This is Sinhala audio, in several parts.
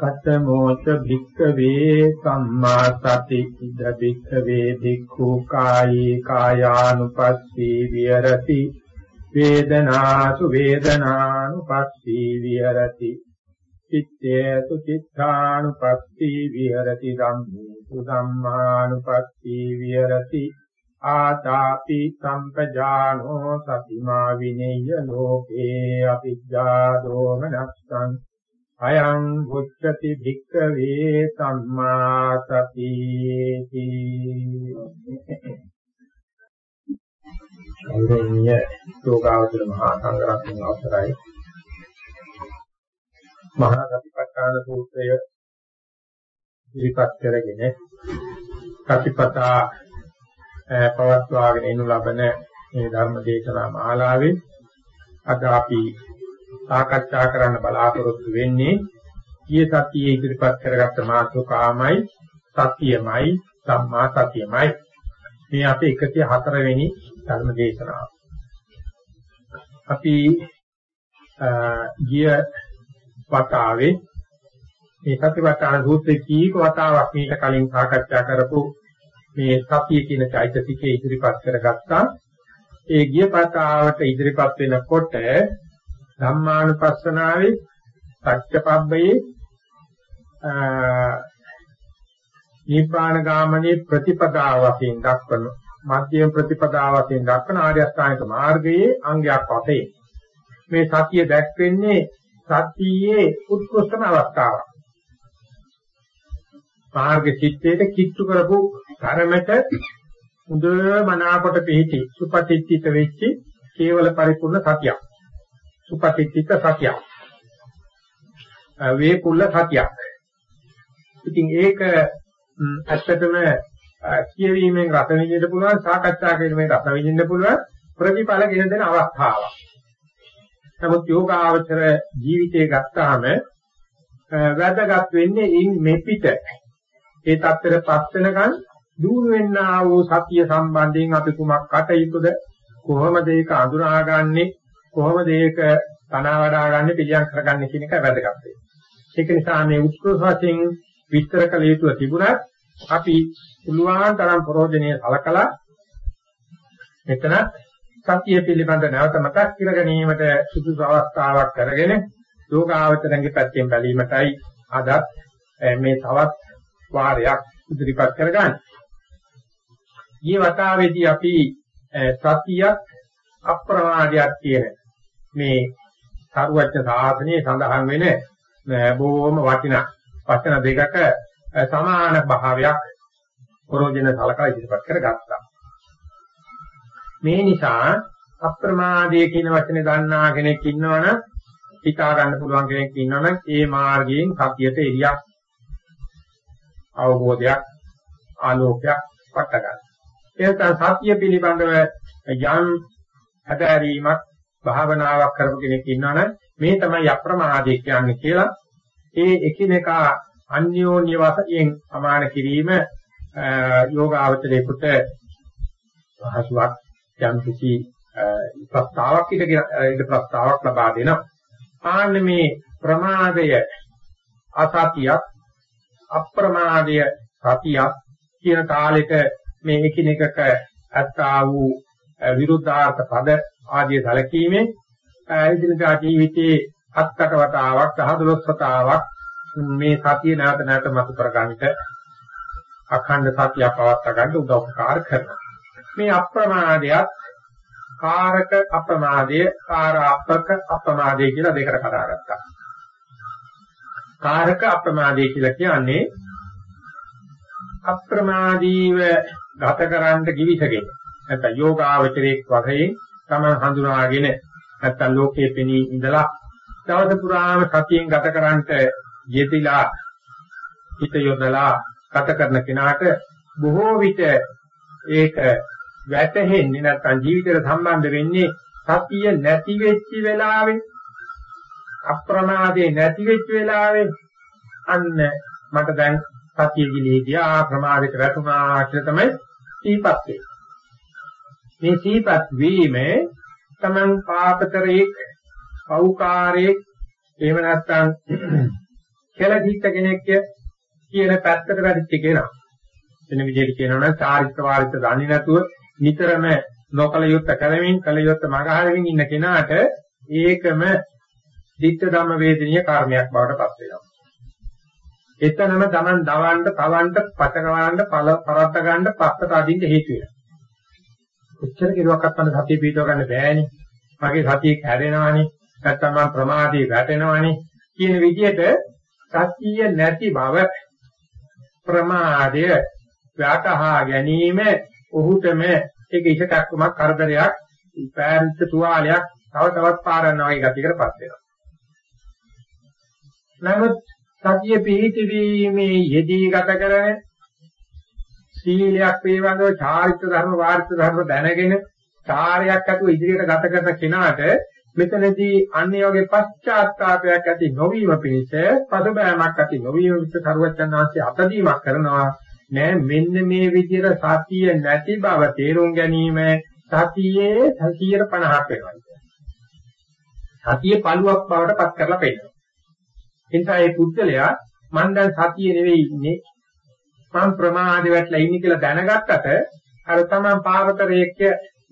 කතමෝච භික්ඛවේ සම්මා සති ඉද භික්ඛවේ භික්ඛු කායේ කායානුපස්සී විහෙරති වේදනාසු වේදනානුපස්සී විහෙරති චිත්තේසු චිත්තානුපස්සී විහෙරති ධම්මේසු ධම්මානුපස්සී විහෙරති ආතාපි සම්පජානෝ සතිමා විනේය ලෝකේ අවිජ්ජා දෝමනස්සං අයං උච්චති භික්ඛවේ සම්මා සතිති. ගෞරවනීය යෝගාවචර මහා සංඝරත්නයේ අවසරයි. මහා සතිපට්ඨාන සූත්‍රය ඉදිරිපත් කරගෙන සතිපතා පවත්වාගෙන එනු ලබන මේ ධර්ම දේශනා මාලාවේ අද අපි සාකච්ඡා කරන්න බලාපොරොත්තු වෙන්නේ ඊයේ සතියේ ඉදිරිපත් කරගත්ත මාතෘකාමයි සතියමයි සම්මා සතියමයි මේ අපේ 104 වෙනි ධර්ම දේශනාව. අපි ගිය වතාවේ මේ සතිපට්ඨාන සූත්‍රයේ කීක වතාවක් මීට කලින් සාකච්ඡා කරපු මේ සතිය කියන චෛතසිකයේ ඉදිරිපත් කරගත්තා. ඒ ගිය වතාවට ඉදිරිපත් වෙනකොට ධම්මානුපස්සනාවේ සත්‍යපබ්බයේ නිපාන ගාමනේ ප්‍රතිපදාව වශයෙන් දක්වන මධ්‍යම ප්‍රතිපදාව වශයෙන් දක්වන ආර්ය අෂ්ටාංගික මාර්ගයේ අංගයක් වශයෙන් මේ සතිය දැක්වෙන්නේ සතියේ උත්කෘෂ්ඨම අවස්ථාවක්. මාර්ග චිත්තයට කිට්ටු කරපු ධර්මයට හොඳ මනාකොට පිහිටි සුපතිත්ථිත වෙච්චි කේවල පරිපූර්ණ සතියක්. සුපතිත්තික සතියක්. වේකුල්ල සතියක්. ඉතින් ඒක ඇත්තටම කියවීමෙන් රස විඳින්න පුළුවන් සාකච්ඡා කිරීමෙන් රස විඳින්න පුළුවන් ප්‍රතිඵල ගෙන දෙන අවස්ථාවක්. නමුත් යෝගාවචර ජීවිතය ගත්තාම වැදගත් වෙන්නේ ඉන් මෙපිට ඒ தත්තරපත් වෙනකන් දුරු වෙන්නා වූ සතිය සම්බන්ධයෙන් අපි කුමක් කටයුතුද කොහොමද ඒක අඳුනාගන්නේ කොහොමද ඒක තනවා වඩා ගන්න පිළියම් කරගන්නේ කියන එක වැදගත් වෙනවා. ඒක නිසා මේ උත්කෘෂ වශයෙන් විස්තර කළ යුතු තිබුණත් අපි පුළුවන් තරම් ප්‍රෝජනීය සලකලා මෙතන සතිය පිළිබඳ නැවත මතක් කර ගැනීමට සුදුසු අවස්ථාවක් කරගෙන යෝගාවචරංගේ පැත්තෙන් බැලීමටයි අදත් මේ තවත් වාරයක් ඉදිරිපත් කරගන්නේ. ඊ වතාවේදී අපි සතියක් අප්‍රමාදයක් කියන මේ සරුවච්ච සාසනයේ සඳහන් වෙන බොහොම වටිනා වචන දෙකක සමාන භාවයක් ප්‍රෝජන සලකලා ඉදිරිපත් කරගත්තා. මේ නිසා අප්‍රමාදයේ කියන වචනේ දන්නා කෙනෙක් ඉන්නවනම් හිතා ගන්න පුළුවන් කෙනෙක් ඉන්නවනම් ඒ මාර්ගයෙන් සතියට එළියක් අවබෝධයක් ආලෝකයක් වට ගන්න. එතන සතිය පිළිබඳව යම් හදාරීමක් භාවනාවක් කරපු කෙනෙක් ඉන්නවනම් මේ තමයි අප්‍රමාදය කියන්නේ කියලා ඒ එකිනෙකා අන්‍යෝන්‍ය වශයෙන් සමාන කිරීම යෝග ආචරයේකට පහසුවක් යම් කිසි ප්‍රස්තාවක් ඉද ඉද ප්‍රස්තාවක් ලබා දෙනවා. ආන්න මේ ප්‍රමාදය අසතියක් අප්‍රමාදය සතියක් කියන කාලෙක මේ එකිනෙකක අත්තා වූ විරුද්ධාර්ථ පද ආදී සැලකීමෙන් ඉදිරියට ජීවිතයේ හත්කට වතාවක් 10 වතාවක් මේ සතිය නැවත නැවත මතු කරගන්නට අඛණ්ඩ සතිය පවත්වා ගන්න උදව්පකාර කරනවා. මේ අප්‍රමාදයක් කාරක අප්‍රමාදය, කාරාපක අප්‍රමාදය කියලා දෙකට කඩාගත්තා. කාරක අප්‍රමාදය කියලා කියන්නේ අප්‍රමාදීව ගත කරන්න කිවිසගෙන නැත්නම් යෝගාවචරයේ වශයෙන් තමයි හඳුනාගෙන නැත්නම් ලෝකයේ පෙනී ඉඳලා දවස පුරාම සතියෙන් ගත කරන්නට යෙදিলা හිත යොදලා ගත කරන කෙනාට බොහෝ විට ඒක වැටහෙන්නේ නැත්නම් ජීවිතයට සම්බන්ධ වෙන්නේ සතිය නැති වෙච්ච වෙලාවේ අප්‍රමාදේ නැති වෙච්ච වෙලාවේ අන්න මට දැන් සතිය ගිලීදියා ප්‍රමාදයට වැටුණා කියලා තමයි සීපත් වෙන්නේ. මේ සීපත් වීමේ තමන් පාපතරයක පෞකාරයේ එහෙම නැත්නම් කෙලදිත්ත කෙනෙක් කියන පැත්තට වැඩිච්ච කෙනා. වෙන විදිහට කියනවා නම් චාරිත්‍ර වාරිත්‍ර දන්නේ නැතුව නිතරම නොකල යුත්ත කරමින් කල යුත්ත මගහරමින් ඉන්න කෙනාට ඒකම ditta ධම්ම වේදනීය කර්මයක් බවට පත් වෙනවා. එතනම Taman දවන්න, තවන්න, පචකවන්න, පරද්ද ගන්න, පස්සට අදින්න හේතු වෙනවා. කොච්චර කෙරුවක්වත් මම සතිය පිටව ගන්න බෑනේ. මගේ සතිය කැඩෙනවානේ. නැත්තම් මම ප්‍රමාදේ වැටෙනවානේ. කියන විදිහට සතිය නැති බව ප්‍රමාදය වටහා ගැනීම ඔහුටම ඒක ඉෂකක්කමක් කරදරයක් පෑරිච්ච තුවාලයක් තව තවත් පාරනවා වගේ ගතියකටපත් වෙනවා. නමුත් සතිය පිහිටීමේ යෙදී ගත කරන සීලයක් පිළිබඳව චාරිත්‍ර ධර්ම වාර්ථ ධර්ම දැනගෙන චාරයක් අතුව ඉදිරියට ගත කරන කෙනාට මෙතනදී අන්නේ වගේ පශ්චාත්තාවයක් ඇති නොවීම පිණිස පසුබෑමක් ඇති නොවීම පිණිස සරුවචනාංශය අතදීමක් කරනවා. නෑ මෙන්න මේ විදිහට සතිය නැති බව තේරුම් ගැනීම සතියේ 150ක් වෙනවා. සතිය පළුවක් බවට පත් කරලා පෙන්නනවා. එනිසා මේ පුද්ගලයා මම දැන් සතිය නෙවෙයි ඉන්නේ. මම ප්‍රමාදේ වැටලා ඉන්නේ කියලා දැනගත්තට අර තමන් පාවතරයේක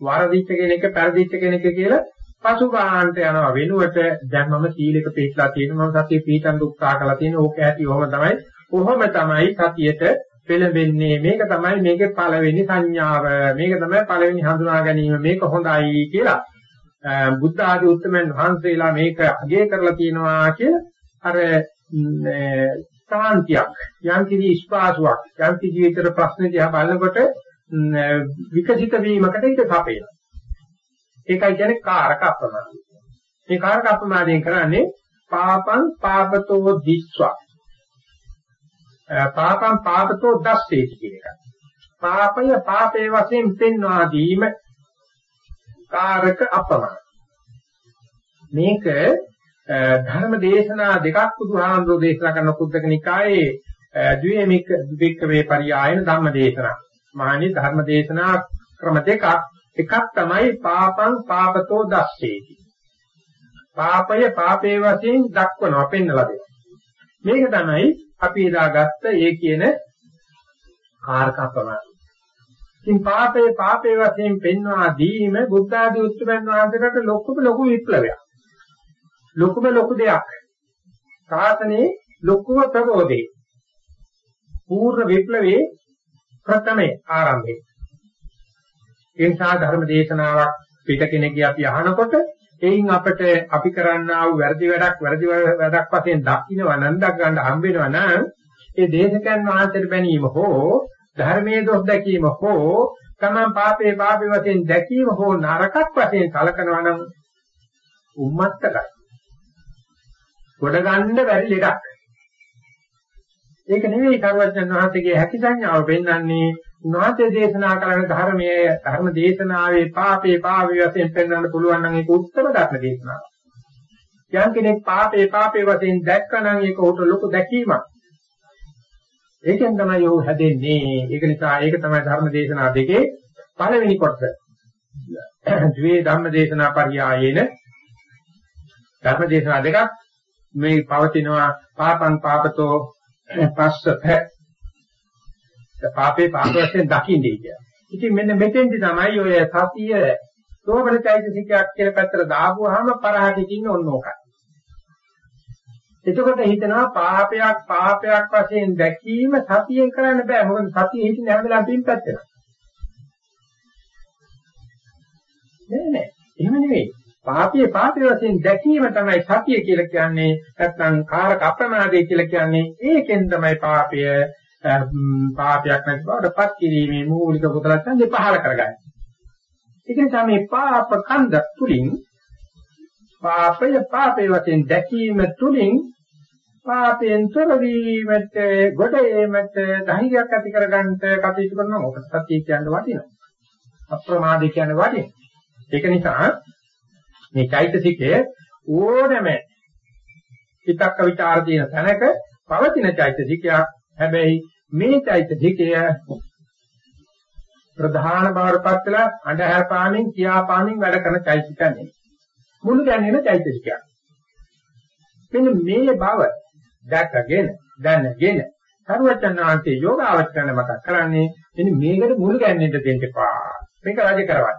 වරදිච්ච කෙනෙක් පෙරදිච්ච කෙනෙක් කියලා පසුගාහන්ට යනවා. වෙනුවට දැන් මම සීලෙක පිළිපලා තියෙනවා මම සතිය පිළිතන් උත්සාහ කරලා තියෙන ඕක ඇති ඔහම තමයි. ඔහම තමයි සතියට පෙළඹෙන්නේ. මේක තමයි මේකේ පළවෙනි සංඥාව. මේක තමයි පළවෙනි හඳුනා ගැනීම. මේක හොඳයි කියලා. බුද්ධ ආදී උත්තරමන් වහන්සේලා මේක අගය කරලා තියෙනවා කියලා අර සාන්තියක් යම් කිසි ස්පාසුවක් යම් කිසි ජීවිතේ ප්‍රශ්න දිහා බලනකොට විකසිත වීමකට ඉඩ සපේනවා. ඒකයි කියන්නේ කාරක අප්‍රමාදය. මේ කාරක අප්‍රමාදයෙන් කරන්නේ පාපං පාපතෝ දිස්වා. පාපං පාපතෝ දස්සේති කියන එක. පාපය පාපේ වශයෙන් පෙන්වා දීම කාරක අප්‍රමාද. මේක ධර්ම දේශනා දෙකක් බුදුහාමුදුරෝ දේශනා කරන කුද්දක නිකායේ ද්වේමික වික්කවේ පරියායන ධම්ම දේශනා. මානි ධර්ම දේශනා ක්‍රම දෙකක්. එකක් තමයි පාපං පාපතෝ දස්සේති. පාපය පාපේ වශයෙන් දක්වනවා පෙන්වලා දෙනවා. මේක තමයි අපි එදාගත්ත ඒ කියන කාරක ප්‍රමාණය. ඉතින් පාපේ පාපේ වශයෙන් පෙන්වා දීම බුද්ධ ආදී උත්තරයන් වහන්සේකට ලොකුම ලොකු විප්ලවයක්. ලොකුම ලොකු දෙයක්. සාසනේ ලොකුම ප්‍රබෝධේ. පූර්ණ විප්ලවයේ ප්‍රථමේ ආරම්භේ. ඒ නිසා ධර්ම දේශනාවක් පිට කෙනෙක්ගේ අපි අහනකොට එයින් අපිට අපි කරන්නා වූ වැරදි වැඩක් වැරදි වැඩක් වශයෙන් දකින්නව නම් දක් ගන්න හම්බ වෙනවා නම් ඒ දේශකයන් වහන්සේට බැනීම හෝ ධර්මයේ දොස් දැකීම හෝ තමන් පාපේ පාපේ වශයෙන් දැකීම හෝ නරකක් වශයෙන් කලකනවා නම් උම්මත්තකයි ගොඩ ගන්න බැරි ලෙඩක්. ඒක නෙවෙයි කරුවචන් වහන්සේගේ හැකි සංඥාව පෙන්වන්නේ උන්වහන්සේ දේශනා කරන ධර්මයේ ධර්ම දේශනාවේ පාපේ පාපේ වශයෙන් පෙන්වන්න පුළුවන් නම් ඒක උත්තර ධර්ම දේශනාවක්. යම් කෙනෙක් පාපේ පාපේ වශයෙන් දැක්කනම් ඒක උට ලොකු දැකීමක්. ඒකෙන් තමයි ਉਹ හැදෙන්නේ. ඒක නිසා ඒක තමයි ධර්ම දේශනා දෙකේ පළවෙනි කොටස. ද්වේ ධම්මදේශනා පරියායේන ධර්මදේශනා දෙකක් මේ පවතිනවා පාපං පාපතෝ පස්සත පාපේ පාප වශයෙන් දකින්නේ කියලා. ඉතින් මෙන්න මෙතෙන්දි තමයි ඔය සතිය සෝබනචෛතසිකයක් කියලා පැත්තට දාපුවාම පරහට ඉන්නේ ඔන්න ඕකයි. එතකොට හිතනවා පාපයක් පාපයක් වශයෙන් දැකීම සතියෙන් කරන්න බෑ. මොකද සතිය හිතින් හැම වෙලාවෙම පින්පත් වෙනවා. නෑ නෑ. එහෙම නෙවෙයි. පාපයේ පාපයේ වශයෙන් දැකීම තමයි සතිය කියලා කියන්නේ. නැත්නම් කාරක අප්‍රමාදේ කියලා කියන්නේ. ඒකෙන් තමයි පාපය පාපයක් නැති බවට පත් කිරීමේ මූලික කුසල ඡන්දේ පහල කරගන්නේ. ඒක නිසා මේ පාප කන්ද තුලින් පාපය පාපේ වශයෙන් දැකීම තුලින් පාපයෙන් තොර වීමට ගොඩ ඒමට ධෛර්යයක් ඇති කරගන්නට කටයුතු කරනවා මොකද සතිය කියන්නේ වටිනවා අප්‍රමාදී කියන්නේ වටිනවා ඒක නිසා මේ චෛතසිකය ඕනෑම හිතක්ක ਵਿਚාර තියෙන තැනක පවතින චෛතසිකයක් හැබැයි මේ චෛතසිකය ප්‍රධාන බවටපත් වෙලා අඳුර පාමින් කියා පාමින් වැඩ කරන චෛතසිකයක් නෙවෙයි මුළු දැනෙන චෛතසිකයක් මෙන්න මේ බව දැකගෙන දැනගෙන සරුවචනාන්තේ යෝගාවචරණ මතක් කරන්නේ එනි මේකට මුළු ගැන්නෙන්න දෙන්න එපා. මේක රජ කරවන්න.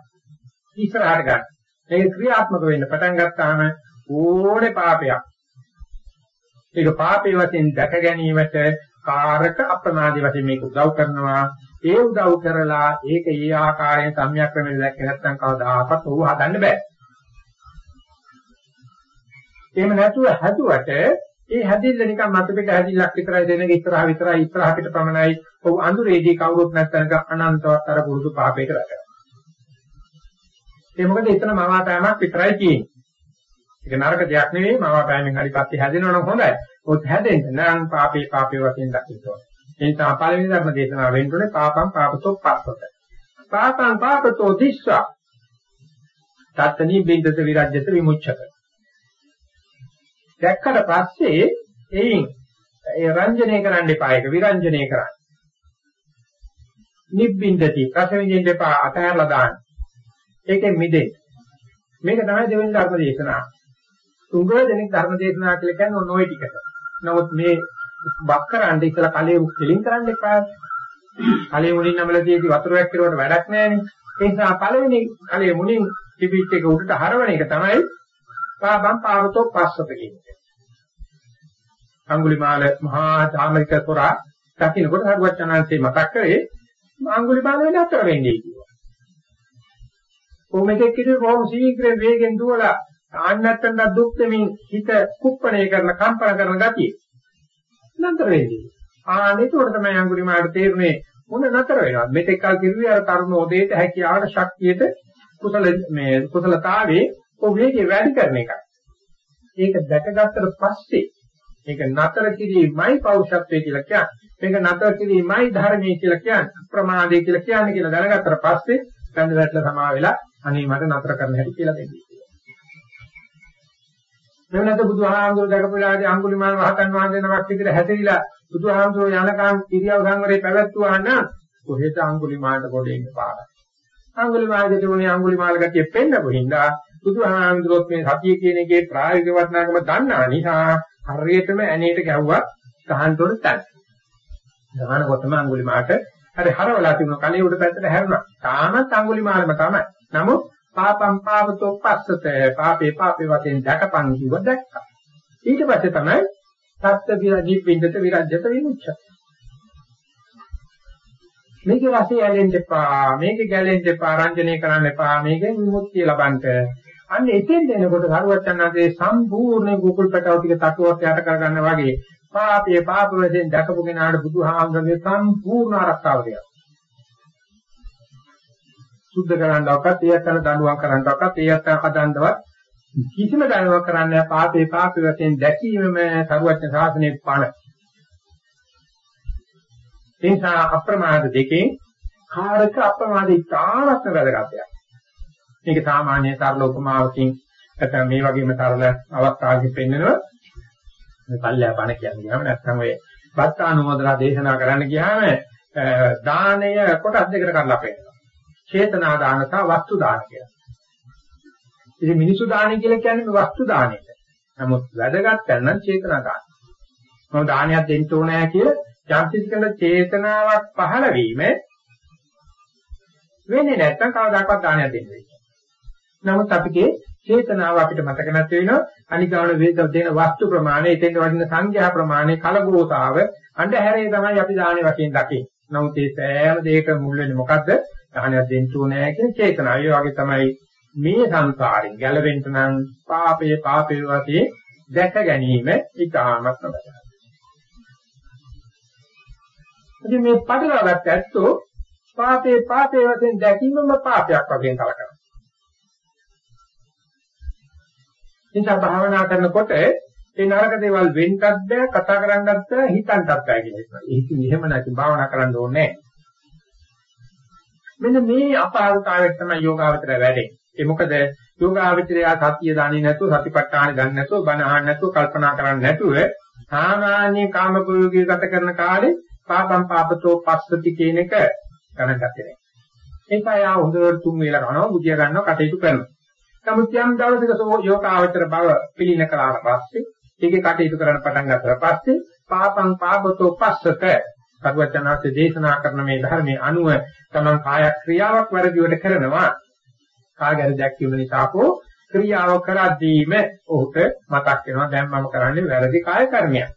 ඉස්සරහට ගන්න. මේක ක්‍රියාත්මක වෙන්න පටන් ගත්තාම ඕනේ පාපයක්. ඒක පාපේ වශයෙන් දැක ගැනීමට කාරක අප්‍රමාදී වශයෙන් මේක උදව් කරනවා. ඒ උදව් කරලා ඒක ඒ ආකාරයෙන් සම්‍යක් ක්‍රමෙන් දැක්ක නැත්නම් කවදාකවත් ඔහු හදන්න බෑ. එහෙම නැතුව හැදුවට ඒ හැදිල්ල නිකන් මත පිට හැදිල්ලක් විතරයි දෙනක ඉස්සරහ විතරයි ඉස්සරහ පිට පමණයි. ඔව් අඳුරේදී කවුරුත් නැත්නම් අනන්තවත් අර පුරුදු පාපයක රැකගන්න. ඒ මොකද එතන මවාපෑමක් විතරයි තියෙන්නේ. ඒක නරක දෙයක් නෙවෙයි මවාපෑමෙන් හරි පස්සේ හැදෙනවනම් හොඳයි. ඔත් හැදෙන්න නම් පාපේ පාපේ වශයෙන් දකින්න ඕනේ. ඒ නිසා පළවෙනි ධර්ම දේශනාව වෙන්නුනේ පාපං පාපතෝ පස්සත. පාපං පාපතෝ දිස්සා. තත්තනි බින්දත විරජ්‍යත විමුච්ඡක. දැක්කට පස්සේ එයින් ඒ රංජනය කරන්න එපා ඒක විරංජනය කරන්න. නිබ්බින්දති රස විඳින්න එපා අතහැරලා දාන්න. ඒකෙන් මිදෙන්න. මේක තමයි දෙවෙනි ධර්ම දේශනාව. තුංග දෙනෙක් ධර්ම දේශනාව කියලා කියන්නේ ඔන්න ඔය ටිකට. නමුත් මේ බක්කරන්න ඉස්සලා කලයේ කෙලින් කරන්න එපා. කලයේ මුලින් නමලා තියෙදි වතුරක් කෙරුවට වැඩක් නැහැනේ. ඒ නිසා පළවෙනි කලයේ මුලින් තිබිච්ච එක උඩට හරවන එක තමයි පාපම් පාවතෝ පස්සත කියන්නේ. අඟුලිමාල මහා ධාමික තොරා දකින්නකොට හරුවචනාංශේ මතක් කරේ අඟුලිමාල වෙන අතර වෙන්නේ කිව්වා. කොහොමද කිව්වේ කොහොම ශීඝ්‍රයෙන් වේගෙන් දුවලා ආන්නත්තන දුක් දෙමින් හිත කුප්පණය කරන කම්පන කරන ගතිය. නතර වෙන්නේ. ආනෙත් උඩ තමයි අඟුලිමාලට තේරුනේ මොන නතර වෙනවද මෙතෙක් කල් කිව්වේ අර තරුණ උදේට හැකියාවට ශක්තියට කුසල මේ කුසලතාවේ ඔය වේගය වැඩි කරන එකයි. ඒක දැකගත්තට පස්සේ මේක නතර කිරීමයි පෞරුෂත්වය කියලා කියන්නේ. මේක නතර කිරීමයි ධර්මයේ කියලා කියන්නේ. ප්‍රමාදේ කියලා කියන්නේ කියලා දැනගත්තට පස්සේ ගඳ වැටලා සමා වෙලා අනේ මට නතර කරන්න හැටි කියලා දෙන්නේ. මෙවනත බුදුහාමුදුර දැකපුවාදී අඟුලිමාල මහතන් වහන්සේ නමක් විදිහට හැදෙවිලා බුදුහාමුදුර යනකම් ඉරියව් සංවරේ පැවැත්වුවා නම් කොහෙද අඟුලිමාලට කොට එන්න පාරක්. අඟුලිමාලගේ තිබුණේ අඟුලිමාල ගතිය පෙන්නපු හින්දා බුදුහාමුදුරුවෝ මේ සතිය කියන එකේ ප්‍රායෝගික වටිනාකම දන්නා නිසා හරියටම ඇනේට ගැහුවා ගහන්න උඩ තැන්. ගහනකොටම අඟුලිමාලට හරි හරවලා තිබුණ කලේ උඩ පැත්තට හැරුණා. තාමත් අඟුලිමාලම තමයි. නමුත් පාපම් පාපතෝ පස්සත පාපේ පාපේ වශයෙන් දැකපන් කිව්ව දැක්කා. ඊට පස්සේ තමයි සත්‍ය විරජි පින්දත විරජ්‍යත විමුච්ඡ. මේකේ රසය ඇලෙන්න එපා මේකේ ගැලෙන්න එපා රංජනය කරන්න එපා මේකෙන් විමුක්තිය ලබන්න අන්න එතෙන් දෙනකොට සරුවචනාගේ සම්පූර්ණ කුකුල් පැටව ටික තටුවක් යට කරගන්න වගේ පාපයේ පාප වශයෙන් දැකපු කෙනාට බුදුහාමරගේ සම්පූර්ණ ආරක්ෂාව දෙනවා. සුද්ධ කරන්නවක්වත් ඒ අතන දඬුවම් කරන්නවක්වත් ඒ අතන හදන්නවත් කිසිම දඬුවම් කරන්න පාපේ පාපේ වශයෙන් දැකීමම සරුවචන ශාසනයේ පණ. ඒ නිසා අප්‍රමාද දෙකෙන් කාරක අප්‍රමාද ඉතාමත් වැදගත් දෙයක්. මේක සාමාන්‍ය සරල උපමාවකින් නැත්නම් මේ වගේම සරල අවස්ථාවකින් පෙන්නනවා. මේ පල්ලෑ බණ කියන්නේ ගියාම නැත්නම් ඔය බත්තානුමෝදනා දේශනා කරන්න ගියාම දානය කොටස් දෙකකට කඩලා පෙන්නනවා. චේතනා දාන සහ වස්තු දාන කියලා. ඉතින් මිනිසු දානය කියලා කියන්නේ වස්තු දානෙට. නමුත් වැදගත් කරන චේතනා දාන. මම දානයක් දෙන්න ඕනෑ කියලා යම් කිසි කෙනෙක් චේතනාවක් පහළ වීම වෙන්නේ නැත්නම් කවදාකවත් දානයක් දෙන්නේ නැහැ. නමුත් අපිට චේතනාව අපිට මතක නැති වෙනවා අනිගාණ වේද දෙන වස්තු ප්‍රමාණය එතෙන් වටින සංඛ්‍යා ප්‍රමාණය කලගෝතාව අන්ධහැරේ තමයි අපි දාහනේ වශයෙන් දකින්නේ. නමුත් මේ සෑම දෙයක මුල් වෙන්නේ මොකද්ද? දාහනයක් දෙන්න ඕනේ කියන චේතනාව. ඒ වගේ තමයි මේ සංසාරෙන් ගැලවෙන්න නම් පාපයේ පාපයේ වශයෙන් දැක ගැනීම ඉතාමත් වැදගත්. ඉතින් මේ පටලවාගත්ත ඇත්තෝ පාපේ පාපේ වශයෙන් දැකීමම පාපයක් වශයෙන් කලකනවා. නිසා භාවනා කරනකොට ඒ නරක දේවල් වෙන්නත් බෑ කතා කරන්නත් බෑ හිතන්නත් බෑ කියන එක. ඒක එහෙම නැති භාවනා කරන්න ඕනේ මෙන්න මේ අපාරතාවයට තමයි යෝගාවචරය වැඩෙන්නේ. ඒ මොකද යෝගාවචරය සතිය දන්නේ නැතුව සතිපට්ඨාන දන්නේ නැතුව බණ අහන්නේ නැතුව කල්පනා කරන්නේ නැතුව සාමාන්‍ය කාමපෝයෝගී ගත කරන කාලේ පාපම් පාපතෝ පස්සති කියන එක ගණන් ගත්තේ නැහැ. ඒකයි ආ හොඳට තුන් වේල කරනවා, බුදියා ගන්නවා, කටයුතු කරනවා. නමුත් යම් දවසක යෝගාවචර බව පිළින කළාට පස්සේ ඒකේ කටයුතු කරන්න පටන් ගත්තා පස්සේ පාපං පාපතෝ පස්සත සර්වචනාසේ දේශනා කරන මේ ධර්මයේ අනුව තමන් කාය ක්‍රියාවක් වැඩිවට කරනවා කාගැර දැක්වීම නිසාකෝ ක්‍රියාව කරද්දීම ඔහුට මතක් වෙනවා දැන් මම කරන්නේ වැරදි කාය කර්මයක්.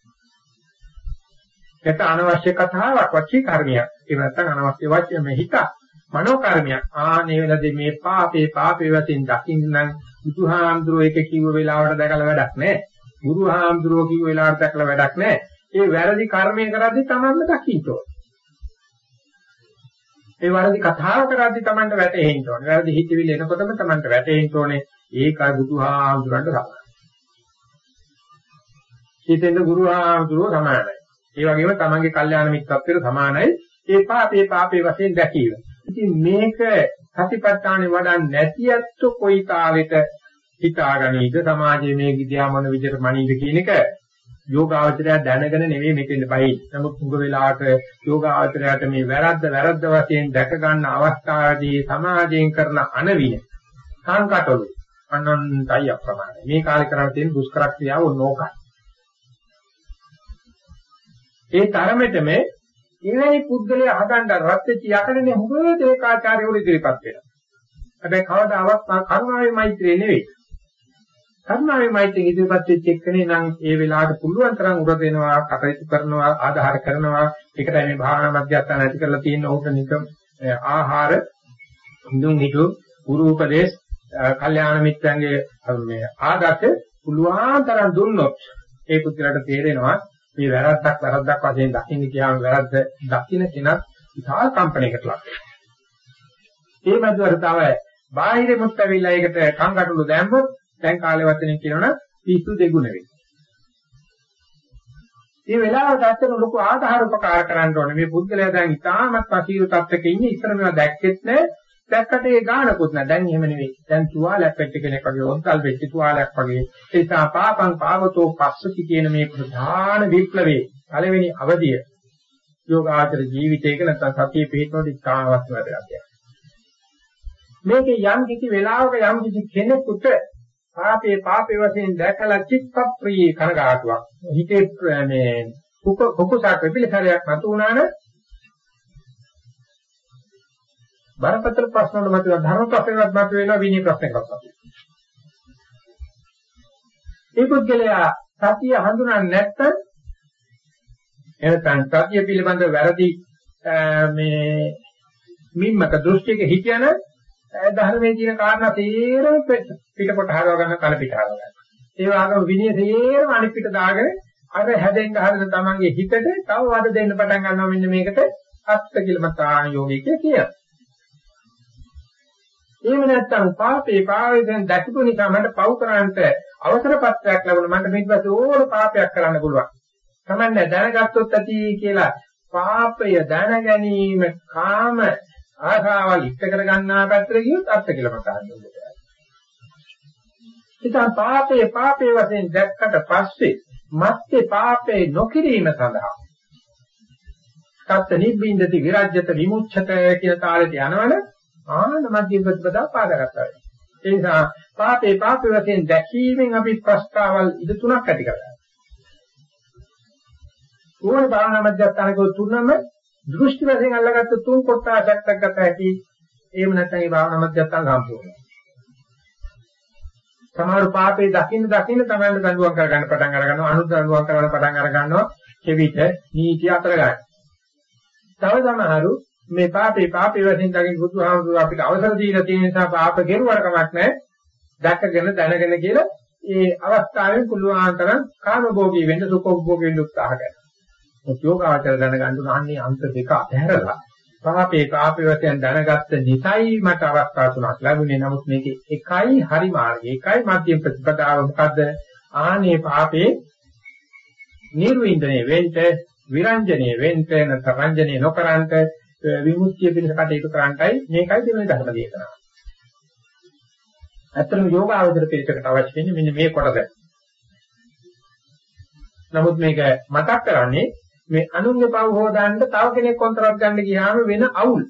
ඒක අනවශ්‍ය කතාවක් වචී කර්මයක්. ඒ නැත්නම් අනවශ්‍ය වචය මේ හිත මනෝ කර්මයක්. ආනේ වෙලදී මේ පාපේ පාපේ වශයෙන් දකින්න නම් බුදුහාමුදුරුවෝ ඒක කිව්ව වෙලාවට දැකලා වැඩක් නැහැ. ගුරුහාමුදුරුවෝ කිව්ව වෙලාවට දැකලා වැඩක් නැහැ. ඒ වැරදි කර්මය කරද්දී තමන්ම දකින්න ඕනේ. ඒ වැරදි කතාව කරද්දී තමන්ට වැටහෙන්න ඕනේ. වැරදි හිතවිලි එනකොටම තමන්ට වැටහෙන්න ඕනේ. ඒකයි බුදුහාමුදුරන්ට සමානයි. හිතෙන්ද ගුරුහාමුදුරුවෝ සමානයි. ඒ වගේම තමන්ගේ කල්යාණ මිත්‍රත්වයට සමානයි. ඒ පාපේ පාපේ වශයෙන් දැකීම. ඉතින් මේක සතිපට්ඨානෙ වඩන්නේ නැති ඇත්තෝ කොයි තාලෙට හිතාගනීද සමාජයේ මේ විද්‍යා මොන විදිහට මනීද කියන එක යෝගාවචරය දැනගෙන නෙවෙයි මෙතෙන් බයි. නමුත් උඟ වෙලාවට යෝගාවචරයට මේ වැරද්ද වැරද්ද වශයෙන් දැක ගන්න අවස්ථාවේදී සමාජයෙන් කරන අනවින සංකටවල අනන්තයි අප්‍රමාණයි. මේ කාලේ කරන්න තියෙන දුෂ්කර ක්‍රියාව ඕනෝකයි. ඒ තරමෙටම එවැනි පුද්ගලයා හදන්න රත් වෙච්ච යකඩනේ හුඟ දේකාචාර්යවරු ඉදිරිපත් වෙනවා. හැබැයි කවදාවත් කරුණාවේ මෛත්‍රිය නෙවෙයි. කරුණාවේ මෛත්‍රිය ඉදිරිපත් වෙච්ච එක්කනේ නම් ඒ වෙලාවට පුළුවන් තරම් උර දෙනවා, කටයුතු කරනවා, ආධාර කරනවා. ඒකටයි මේ භාවනා මධ්‍යස්ථාන ඇති කරලා තියෙන උට නිකම් ආහාර, ඉඳුන් හිටු, ගුරු උපදේශ, කල්යාණ මිත්‍රයන්ගේ මේ ආදර්ශ පුළුවන් තරම් දුන්නොත් ඒ පුද්ගලයාට තේරෙනවා මේ වැරද්දක් වැරද්දක් වශයෙන් දකින්න කියම වැරද්ද දකින්න කෙනත් විශාල කම්පණයකට ලක් වෙනවා. ඒ මැදවර තව බාහිර මුත් ඇවිල්ලා ඒකට කංගටුළු දැම්මොත් දැන් කාලේ වචනෙන් කියනවනම් පිස්සු දෙගුණ වෙනවා. මේ වෙලාවට ඇත්තට ලොකු ආධාර උපකාර කරන්න ඕනේ. මේ පුද්ගලයා දැන් ඉතාමත් පසීරු තත්ත්වක ඉන්නේ. ඉස්සර මේවා දැක්කෙත් නැහැ. දැක්කට ඒ ගානකුත් නැහැ. දැන් එහෙම නෙවෙයි. දැන් තුවාලයක් වෙච්ච කෙනෙක් වගේ ඔන්කල් වෙච්ච තුවාලයක් වගේ. ඒ නිසා පාපං පාවතෝ පස්සති කියන මේ ප්‍රධාන විප්ලවයේ පළවෙනි අවධිය යෝගාචර ජීවිතයක නැත්නම් සතිය පිටවෙද්දී ඉතාමත් වැදගත්. මේකේ යම් කිසි වෙලාවක යම් කිසි කෙනෙකුට පාපේ පාපේ වශයෙන් දැකලා චිත්තප්‍රිය කරගාටුවක් හිතේ මේ කුක කුකුසක් පිළිසරයක් නතු වුණාන බරපතල ප්‍රශ්න වල මත ධර්ම ප්‍රශ්නයක් මත වෙනවා විනය ප්‍රශ්නයක් මත ඒ පුද්ගලයා සතිය හඳුනන්නේ නැත්නම් එනතන් සතිය පිළිබඳ වැරදි මේ මිම්මක දෘෂ්ටියක හිතන ධර්මයේ තියෙන කාරණා තේරෙම පිටපොට හරව ගන්න කල පිට හරව ගන්න. ඒ වගේම විනය තේරෙම අනිත් පිට දාගෙන අර හැදෙන්න හදන තමන්ගේ හිතට තව වද දෙන්න පටන් ගන්නවා මෙන්න මේකට අත්ති කිලමතාන යෝගී කියලා. එහෙම නැත්නම් පාපේ පාවෙන් දැකපු නිසා මට පව් කරන්නට අවසර පත්‍රයක් ලැබුණා මට මේක පස්සේ ඕන පාපයක් කරන්න පුළුවන්. තමන්නේ දැනගත්තොත් ඇති කියලා පාපය දැන ගැනීම කාම ආශාවල් ඉෂ්ට කර ගන්නා පැත්තට ගියොත් අර්ථ කියලා මතහන් වෙනවා. ඉතින් පාපේ පාපේ වශයෙන් දැක්කට පස්සේ මත්තේ පාපේ නොකිරීම සඳහා සත්‍ය නිබ්බින්දති විරජ්‍යත විමුච්ඡත කියන තාලෙට යනවනේ ආන මධ්‍ය ප්‍රතිපදා පාදගත්තා වෙනවා. ඒ නිසා පාපේ පාපේ වශයෙන් දැකීමෙන් අපි ප්‍රස්තාවල් ඉද තුනක් ඇති කරගන්නවා. ඕනේ භාවනා මධ්‍යස්ථානක තුනම දෘෂ්ටි වශයෙන් අල්ලගත්ත තුන් කොටසක් ගත හැකි. එහෙම නැත්නම් මේ භාවනා මධ්‍යස්ථාන සම්පූර්ණයි. සමහර පාපේ දකින්න දකින්න තමයි දඬුවම් කරගන්න පටන් අර ගන්නවා අනුත් දඬුවම් කරන්න පටන් අර ගන්නවා කෙවිත නීති අතර ගන්න. තව සමහරු මේ පාපේ පාපේ වශයෙන් දකින්න බුදුහාමුදුරුවෝ අපිට අවසර දීලා තියෙන නිසා පාප කෙරුවට කමක් නැහැ. දැකගෙන දැනගෙන කියලා ඒ අවස්ථාවෙන් පුළුවන් තරම් කාමභෝගී වෙන්න සුඛභෝගී වෙන්න උත්සාහ කරනවා. උපයෝගාචර දැනගන්න උනන්නේ අන්ත දෙක අතහැරලා පාපේ පාපේ වශයෙන් දැනගත්ත නිසයි මට අවස්ථා තුනක් ලැබුණේ. නමුත් මේකේ එකයි හරි මාර්ගය. එකයි මධ්‍යම ප්‍රතිපදාව මොකද්ද? ආනේ පාපේ නිර්වින්දනයේ වෙන්න විරංජනයේ වෙන්න නැත්නම් රංජනයේ නොකරන්ට විමුක්තිය පිණිස කටයුතු කරන්නයි මේකයි දෙවෙනි ධර්ම දේශනාව. ඇත්තටම යෝගාවචර පිළිසකට අවශ්‍ය වෙන්නේ මෙන්න මේ කොටස. නමුත් මේක මතක් කරන්නේ මේ අනුන්ගේ පව හොදාන්න තව කෙනෙක් කොන්ත්‍රාත් ගන්න ගියාම වෙන අවුල්.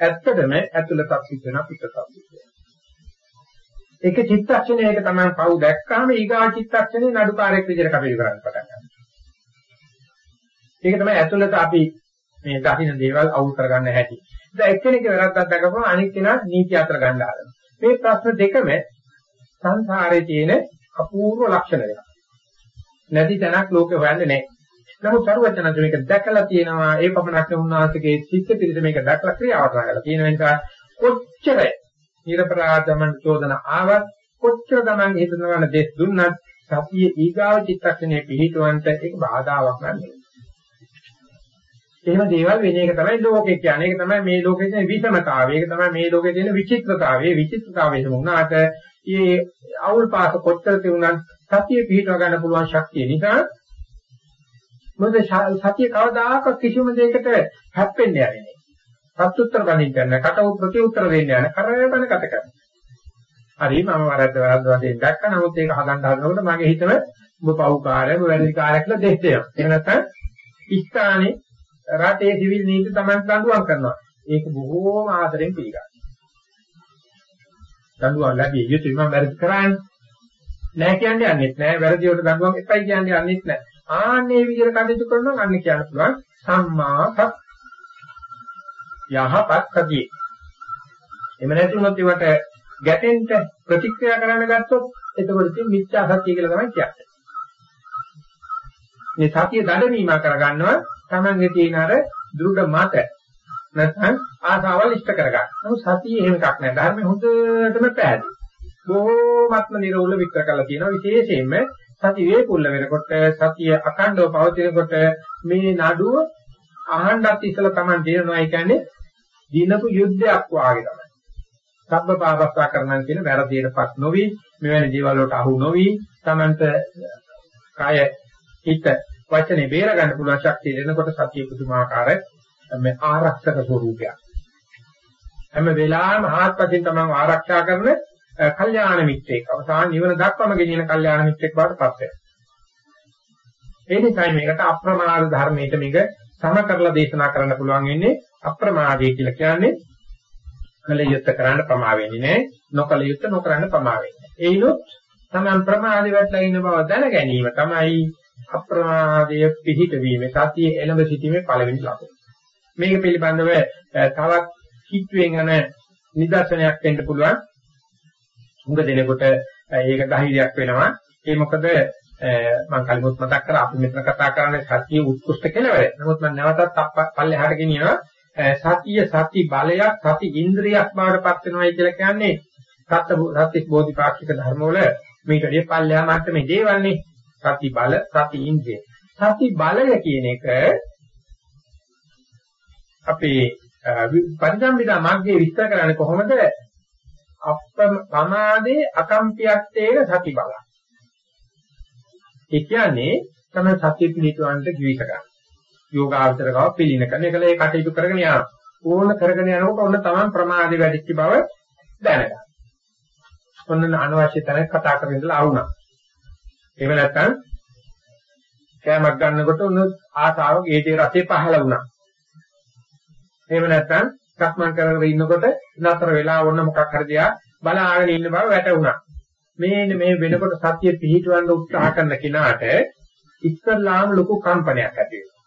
ඇත්තටම ඇතුළතක් සිද්ධ වෙනවා පිටතක් සිද්ධ වෙනවා. ඒක චිත්තක්ෂණයක තමයි පව දැක්කාම ඊගා චිත්තක්ෂණේ නඩුකාරයෙක් විදිහට කටයුතු කරන්න පටන් ගන්නවා. ඒක තමයි ඇතුළත අපි මේ දකින්න දේවල් අවුල් කරගන්න හැටි. දැන් එක්කෙනෙක් වැරද්දක් දැකපුවම අනිත් කෙනා නීති අතර ගන්න ආරම්භ. මේ ප්‍රශ්න දෙකම සංසාරයේ තියෙන අපූර්ව ලක්ෂණ දෙකක්. නැති තැනක් ලෝකේ හොයන්නේ නැහැ. නමුත් සරුවචනන්ත මේක දැකලා තියෙනවා ඒ පමණක් උන්වහන්සේගේ සිත් පිළිද මේක දැකලා ක්‍රියාවට නගලා තියෙන නිසා කොච්චර නිර්පරාධමන් චෝදන ආවත් කොච්චර තමන් හිතන ගන්න දෙස් දුන්නත් සතිය ඊගාව චිත්තක්ෂණයේ පිහිටවන්ට ඒක බාධාවක් නෙවෙයි. එහෙම දේවල් වෙන එක තමයි ලෝකේ කියන්නේ. ඒක තමයි මේ ලෝකේ තියෙන විෂමතාවය. ඒක තමයි මේ ලෝකේ තියෙන විචිත්‍රතාවය. විචිත්‍රතාවය වුණාට මේ අවුල් පාස කොච්චර තියුණත් සතිය පිහිටව ගන්න පුළුවන් ශක්තිය නිසා මොකද සතිය කවදාකවත් කිසිම දෙයකට හැප්පෙන්නේ නැහැ. සත්‍ුත්තර බණින් කරන කට ප්‍රති උත්තර දෙන්න යන කරවන කත කරන. හරි මම වරද්ද වරද්ද වශයෙන් දැක්ක නමුත් ඒක හදන්න හදනකොට මගේ හිතම ඔබ පව්කාරය ඔබ වැරදි කාර්යයක් කියලා දෙස් දෙනවා. එහෙම නැත්නම් ස්ථානේ රටේ සිවිල් නීති තමයි දඬුවම් කරනවා. ඒක බොහෝම ආදරෙන් පිළිගන්නවා. දඬුවම් ලැබිය යුතුයි මම වැරදි කරන්නේ. නෑ කියන්නේ යන්නෙත් නෑ වැරදි වලට දඬුවම් එපයි කියන්නේ යන්නෙත් නෑ. ආන්නේ විදිහට කටයුතු කරනවා අන්න කියන්න පුළුවන් සම්මා සත් යහපත් සතිය. එහෙම නැති වුණොත් ඒවට ගැටෙන්න ප්‍රතික්‍රියා කරන්න ගත්තොත් එතකොට ඉතින් මිත්‍යා සත්‍ය කියලා තමයි කියන්නේ. මේ සතිය දඩමීමා කරගන්නවා තමන්ගේ තියෙන අර දෘಢ මත නැත්නම් ආසාවල් ඉෂ්ට කරගන්න. නමුත් සතිය එහෙම එකක් නෑ. ධර්මය හොඳටම පැහැදිලි. බොහෝමත්ම නිරෝල විස්තර කරලා තියෙනවා. විශේෂයෙන්ම සති වේපුල්ල වෙනකොට සතිය අඛණ්ඩව පවතිනකොට මේ නඩුව අහන්නත් ඉස්සලා Taman දෙනවා. ඒ කියන්නේ දිනපු යුද්ධයක් වාගේ තමයි. සබ්බ පාපස්සා කරනන් කියන වැරදියටපත් නොවි මෙවැනි දේවල් වලට අහු නොවි Tamanට කය හිත වචනේ බේර ගන්න පුළුවන් ශක්තිය දෙනකොට සතිය පුදුමාකාර මේ ආරක්ෂක ස්වරූපයක්. හැම වෙලාවෙම ආත්පසින් තමන් ආරක්ෂා කරන කල්යාණ මිත්‍රෙක්. අවසාන නිවන දක්වාම ගෙනියන කල්යාණ මිත්‍රෙක් බවට පත් වෙනවා. ඒ නිසා මේකට අප්‍රමාද ධර්මයට මේක සම කරලා දේශනා කරන්න පුළුවන් වෙන්නේ අප්‍රමාදය කියලා කියන්නේ කල යුත්ත කරන්න ප්‍රමා වෙන්නේ නැහැ. නොකල යුත්ත නොකරන්න ප්‍රමා වෙන්නේ. ඒනොත් තමන් ප්‍රමාදේ වැටලා ඉන්න බව දැන ගැනීම තමයි අප්‍රමාදයේ පිහිටවීම සතිය එළඹ සිටීමේ පළවෙනි ලක්ෂණය. මේක පිළිබඳව තවත් කිට්ටුවෙන් යන නිදර්ශනයක් දෙන්න පුළුවන්. උඟ දෙනකොට ඒක ධෛර්යයක් වෙනවා. ඒ මොකද මම කලිමුත් මතක් කරා අපි මෙතන කතා කරන්නේ සතිය උත්කෘෂ්ඨ කෙලවර. නමුත් මම නැවතත් පල්ලෙහාට ගෙනියනවා සතිය සති බලයක් සති ඉන්ද්‍රියක් බවට පත් වෙනවායි කියලා කියන්නේ සත්‍ය සත්‍ය බෝධිපාක්ෂික ධර්ම වල මේක විදිහේ පල්ලෙහා මට්ටමේ දේවල්නේ. සති බල සති ඉන්ද්‍රිය. සති බලය කියන එක අපේ පරිසම්පදා මාර්ගයේ විස්තර කරන්නේ කොහොමද? අප්‍රමාදේ අකම්පියත්තේන සති බල. ඒ කියන්නේ තමයි සතිය පිළිතුරන්ට ජීවිත ගන්න. යෝගාවචරකව පිළින කරන එකල ඒ කටයුතු කරගෙන යනවා. ඕන කරගෙන යනකොට ඔන්න තමන් ප්‍රමාදේ වැඩිච්ච බව දැනගන්න. ඔන්න අනවශ්‍ය තැනක කතා කරගෙන ඉඳලා ආවුණා. එහෙම නැත්නම් කෑමක් ගන්නකොට උන ආසාව ගේටේ රසේ පහළ වුණා. එහෙම නැත්නම් සක්මන් කරගෙන ඉන්නකොට නතර වෙලා වොන්න මොකක් හරි දියා බලාගෙන ඉන්න බව වැටුණා. මේ මේ වෙනකොට සතිය පිහිටවන්න උත්සාහ කරන කෙනාට ඉස්සල්ලාම ලොකු කම්පනයක් ඇති වෙනවා.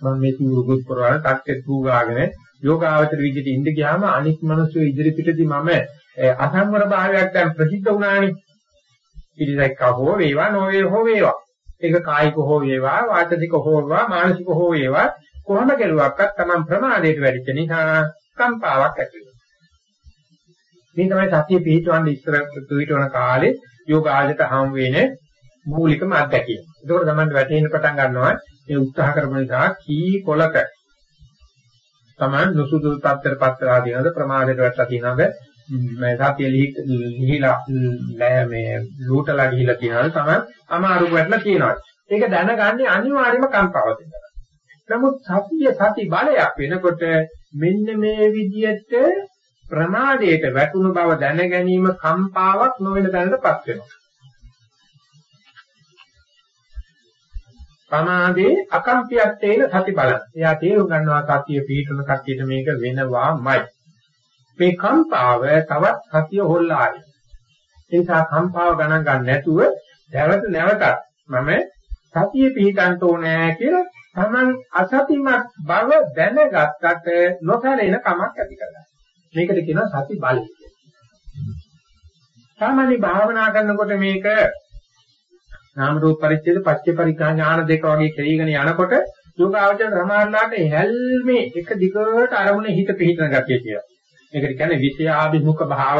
මම මේ තුරුකුත් කරවන ටක්කෙත් පූගාගෙන යෝගාවචර විදිහට ඉඳ ගියාම අනික් මිනිස්සු ඉදිරි පිටදී මම අසංවර භාවයක් දැන් ප්‍රසිද්ධ වුණානේ. ඉදිරියක් හෝ වේවා නොවේ හෝ වේවා. ඒක කායික හෝ වේවා වාචික හෝ වේවා මානසික හෝ වේවා කොහොම කෙරුවක්වත් Taman ප්‍රමාදයට වැඩිච්ච නිසා කම්පාවක් ඇති වෙනවා. මේ තමයි සතිය පිහිටවන්න ඉස්සර පිහිටවන කාලේ යෝගාජයට හම් වෙන්නේ මූලිකම අත්දැකීම. ඒකෝර තමයි වැටෙන්න පටන් ගන්නවා ඒ උත්සාහ කරන නිසා කී කොලක තමයි නුසුදු තත්ත්වයට පත් වෙලා තියෙනවද ප්‍රමාදයට වැටලා තියෙනවද මේ සතිය ලිහිලා මේ ලූටලා ගිහිලා තියෙනවද තමයි අමාරු වැටලා තියෙනවා. ඒක දැනගන්නේ අනිවාර්යයෙන්ම කම්පාව දෙනවා. නමුත් සතිය සති බලයක් වෙනකොට මෙන්න මේ විදියට ප්‍රමාදයට වැටුණු බව දැන ගැනීම කම්පාවක් නොවන දැනටපත් වෙනවා. ප්‍රමාදේ අකම්පියක් තේන සති බලන. එයා තේරුම් ගන්නවා සතිය පිටුන කට්ටියට මේක වෙනවාමයි. මේ කම්පාව තවත් සතිය හොල්ලායි. ඒ නිසා කම්පාව ගණන් ගන්න නැතුව නැවත නැවතත් මම සතිය පිටන්ට ඕනෑ කියලා Taman අසතිමත් බව දැනගත්තට නොසැලෙන කමක් ඇති කරගන්න. මේකට කියනවා සති බලය. සාමාන්‍ය භාවනා කරනකොට මේක නාම රූප පරිච්ඡේද පච්චේ පරිඥා ඥාන දෙක වගේ කෙරීගෙන යනකොට යෝගාවචර සමාන්ලාට හැල්මේ එක දිගට අරමුණේ හිත පිහිටන ගතිය කියලා. මේකට කියන්නේ විෂයාභිමුඛ භාව.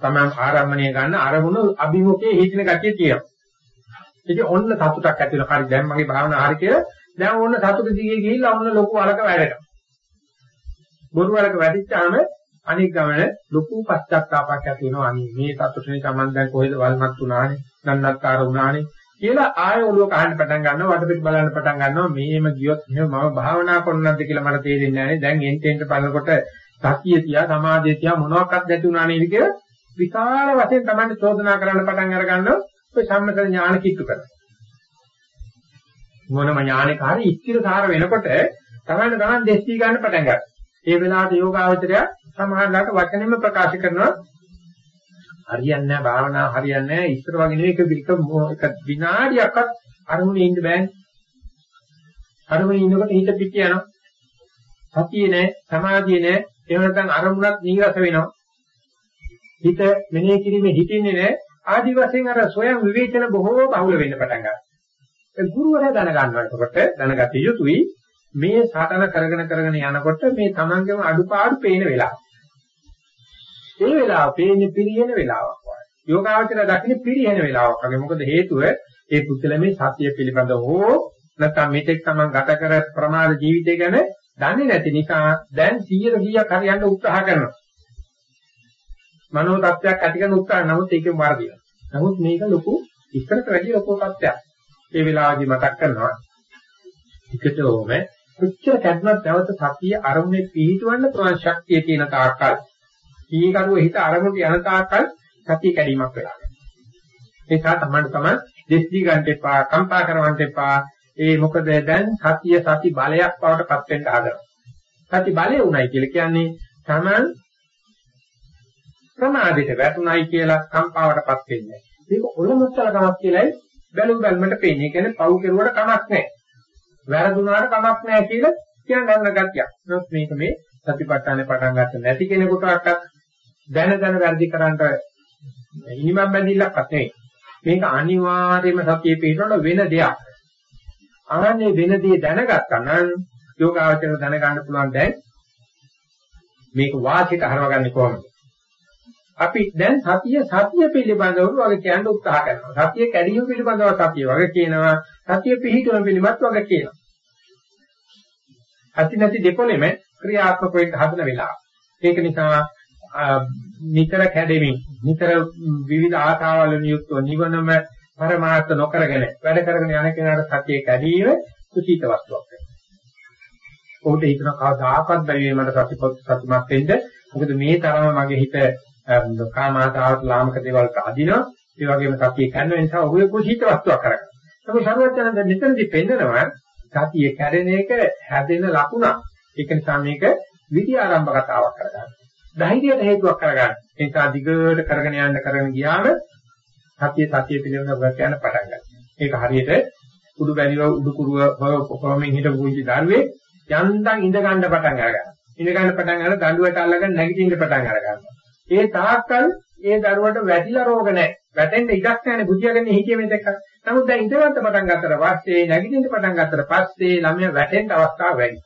තමන් ආරම්භණය ගන්න අරමුණු අභිමුඛයේ හිටින ගතිය තියෙනවා. ඉතින් ඔන්න සතුටක් ඇති වෙනවා. හරි දැන් මගේ භාවනාව හරි කියලා දැන් ඔන්න සතුට දිගේ ගිහිල්ලා ඔන්න ලොකු වලක වැඩනවා. බොරු වලක වැඩිච්චාම අනික් ගමන ලොකු පශ්චාත්තාවයක් ඇති වෙනවා. අනේ මේ සතුටනේ Taman දැන් කොහෙද වල්මත් උනානේ, නන්නත්තර උනානේ කියලා ආය ඔළුව කහන්න පටන් ගන්නවා වටපිට බලන්න පටන් ගන්නවා. මේම ගියොත් එහෙම මම භාවනා කරනවද කියලා මට තේරෙන්නේ නැහැ දැන් එන්ටෙන්ට බලනකොට සතිය තියා සමාධිය තියා මොනවාක්වත් නැති වුණා නේද කියලා විශාල වශයෙන් Taman චෝදනා කරන්න පටන් අර ගන්නවා ඔය සම්මත ඥාන කිට්ටු කරනවා මොනම ඥානකාරී ඉස්තිර සාර වෙනකොට Taman Taman දෙස්ති ගන්න පටන් ගන්නවා ඒ වෙලාවට යෝගාවචරය සමහරවිට වචනෙම ප්‍රකාශ කරනවා හරියන්නේ නැහැ භාවනාව හරියන්නේ නැහැ ඉස්සර වගේ නෙවෙයි එක එක විනාඩියක්වත් අරමුණේ ඉන්න බෑනේ අරමුණේ ඉන්නකොට හිත පිට යනවා සතිය නැහැ සමාධිය නැහැ එහෙම නැත්නම් අරමුණක් නීරස වෙනවා. හිත මෙනෙහි කිරීමේ හිතින්නේ නැහැ. ආදි වශයෙන් අර සොයන් විවේචන බොහෝ බහුල වෙන්න පටන් ගන්නවා. ඒ ගුරුවරයා දැනගන්නවා එතකොට දැනගත යුතුයි මේ සාධන කරගෙන කරගෙන යනකොට මේ Tamanගේම අඩුපාඩු පේන වෙලාව. ඒ වෙලාව පේන්නේ පිරියෙන වෙලාවක් වගේ. යෝගාවචර දකින්න පිරියෙන වෙලාවක් වගේ. මොකද හේතුව ඒ පුද්ගල මේ සතිය පිළිබඳ හෝ නැත්නම් මෙතෙක් Taman ගත කර ප්‍රමාද ජීවිතය ගැන දන්නේ නැති නිසා දැන් 100 100ක් හරියන්න උත්සාහ කරනවා. මනෝ තත්ත්වයක් ඇති කරන උත්සාහ නමුත් ඒකෙන් වර්ධිනවා. නමුත් මේක ලොකු ඉස්සරට වැඩි ලොකු තත්ත්වයක්. ඒ වෙලාවදී මතක් කරනවා. එකටෝම කොච්චර කැඩුණත් නැවත සතිය අරමුණේ පිහිටවන්න පුළුවන් ශක්තිය තියෙන තාක්කල්. ඊකරුව හිත අරමුණට යන තාක්කල් සතිය කැඩීමක් වෙලා යනවා. ඒක තමයි තමයි දෙස්දී ගන්න එපා, කම්පා කරවන්න එපා, ඒ මොකද දැන් සතිය සති බලයක් බවට පත් වෙන්න හදනවා. සති බලය උණයි කියලා කියන්නේ Taman ප්‍රමාදයට වැටුණයි කියලා කම්පාවටපත් වෙන්නේ. මේක ඔලොමොත්තල කමක් කියලායි බැලුම් බැලමට පේන්නේ. ඒ කියන්නේ පව් කෙරුවට කමක් නැහැ. වැරදුනාට කමක් නැහැ කියලා කියන ගන්න ගතියක්. නමුත් මේක මේ සතිපට්ඨානේ පටන් ගන්න නැති කෙනෙකුටවත් දැන දැන වැරදි කරන්නට ඉනිමම් බැඳිල්ලක්වත් නෙවෙයි. මේක අනිවාර්යයෙන්ම සතියේ පිටරන වෙන දෙයක්. ආන්නේ වෙන දේ දැනගත්තා නම් යෝගාවචර දැනගන්න පුළුවන් දැන් මේක වාසියට හරවගන්නේ කොහොමද? අපි දැන් සතිය සතිය පිළිබඳව වගේ කියන්න උත්සාහ කරනවා. සතිය කැඩීම පිළිබඳව සතිය වගේ කියනවා. සතිය පිහිටුවන පිළිබඳව වගේ කියනවා. අති නැති දෙකොලෙම ක්‍රියාත්මක වෙන්න හදන වෙලාව. ඒක නිසා නිතර කැඩෙමින් නිතර විවිධ ආශාවල නියුක්තව නිවනම පරමාර්ථ නොකරගෙන වැඩ කරගෙන යන කෙනාට සතිය කැඩීම කුසීත වස්තුවක් වෙනවා. ඔහුට හිතන කවදාකවත් බැරි වෙයි මට සතිපත් සතුටුමත් වෙන්න. මොකද මේ තරම මගේ හිත කාමාතාවට ලාමක දේවල් අදිනවා. ඒ වගේම සතිය කන්න නිසා ඔහු කුසීත වස්තුවක් කරගන්නවා. නමුත් සර්වඥයන් මෙතනදී පෙන්නනවා සතිය කැඩෙන එක හැදෙන ලකුණක්. ඒක නිසා මේක විදි ආරම්භ කතාවක් කරගන්න. ධෛර්යයට හේතුවක් කරගන්න. ඒ නිසා දිගට කරගෙන යන්න කරගෙන ගියාම සතිය සතිය පිළිවෙලව ගන්න පටන් ගන්නවා. ඒක හරියට උඩු බැලිව උඩු kuruව කොහොමින් හිටපු පුංචි දරුවේ යන්තම් ඉඳ ගන්න පටන් ගන්නවා. ඉඳ ගන්න පටන් අර දඬුවට අල්ලගෙන නැගිටින්න පටන් අර ගන්නවා. ඒ තාක්කල් ඒ දරුවට වැටිලා රෝග නැහැ. වැටෙන්න ඉඩක් නැහැ බුද්ධියගෙන හිතියේ මේක. නමුත් දැන් ඉඳගත්ත පටන් ගත්තට පස්සේ නැගිටින්න පටන් ගත්තට පස්සේ ළමයා වැටෙන්න අවස්ථාව වැඩි.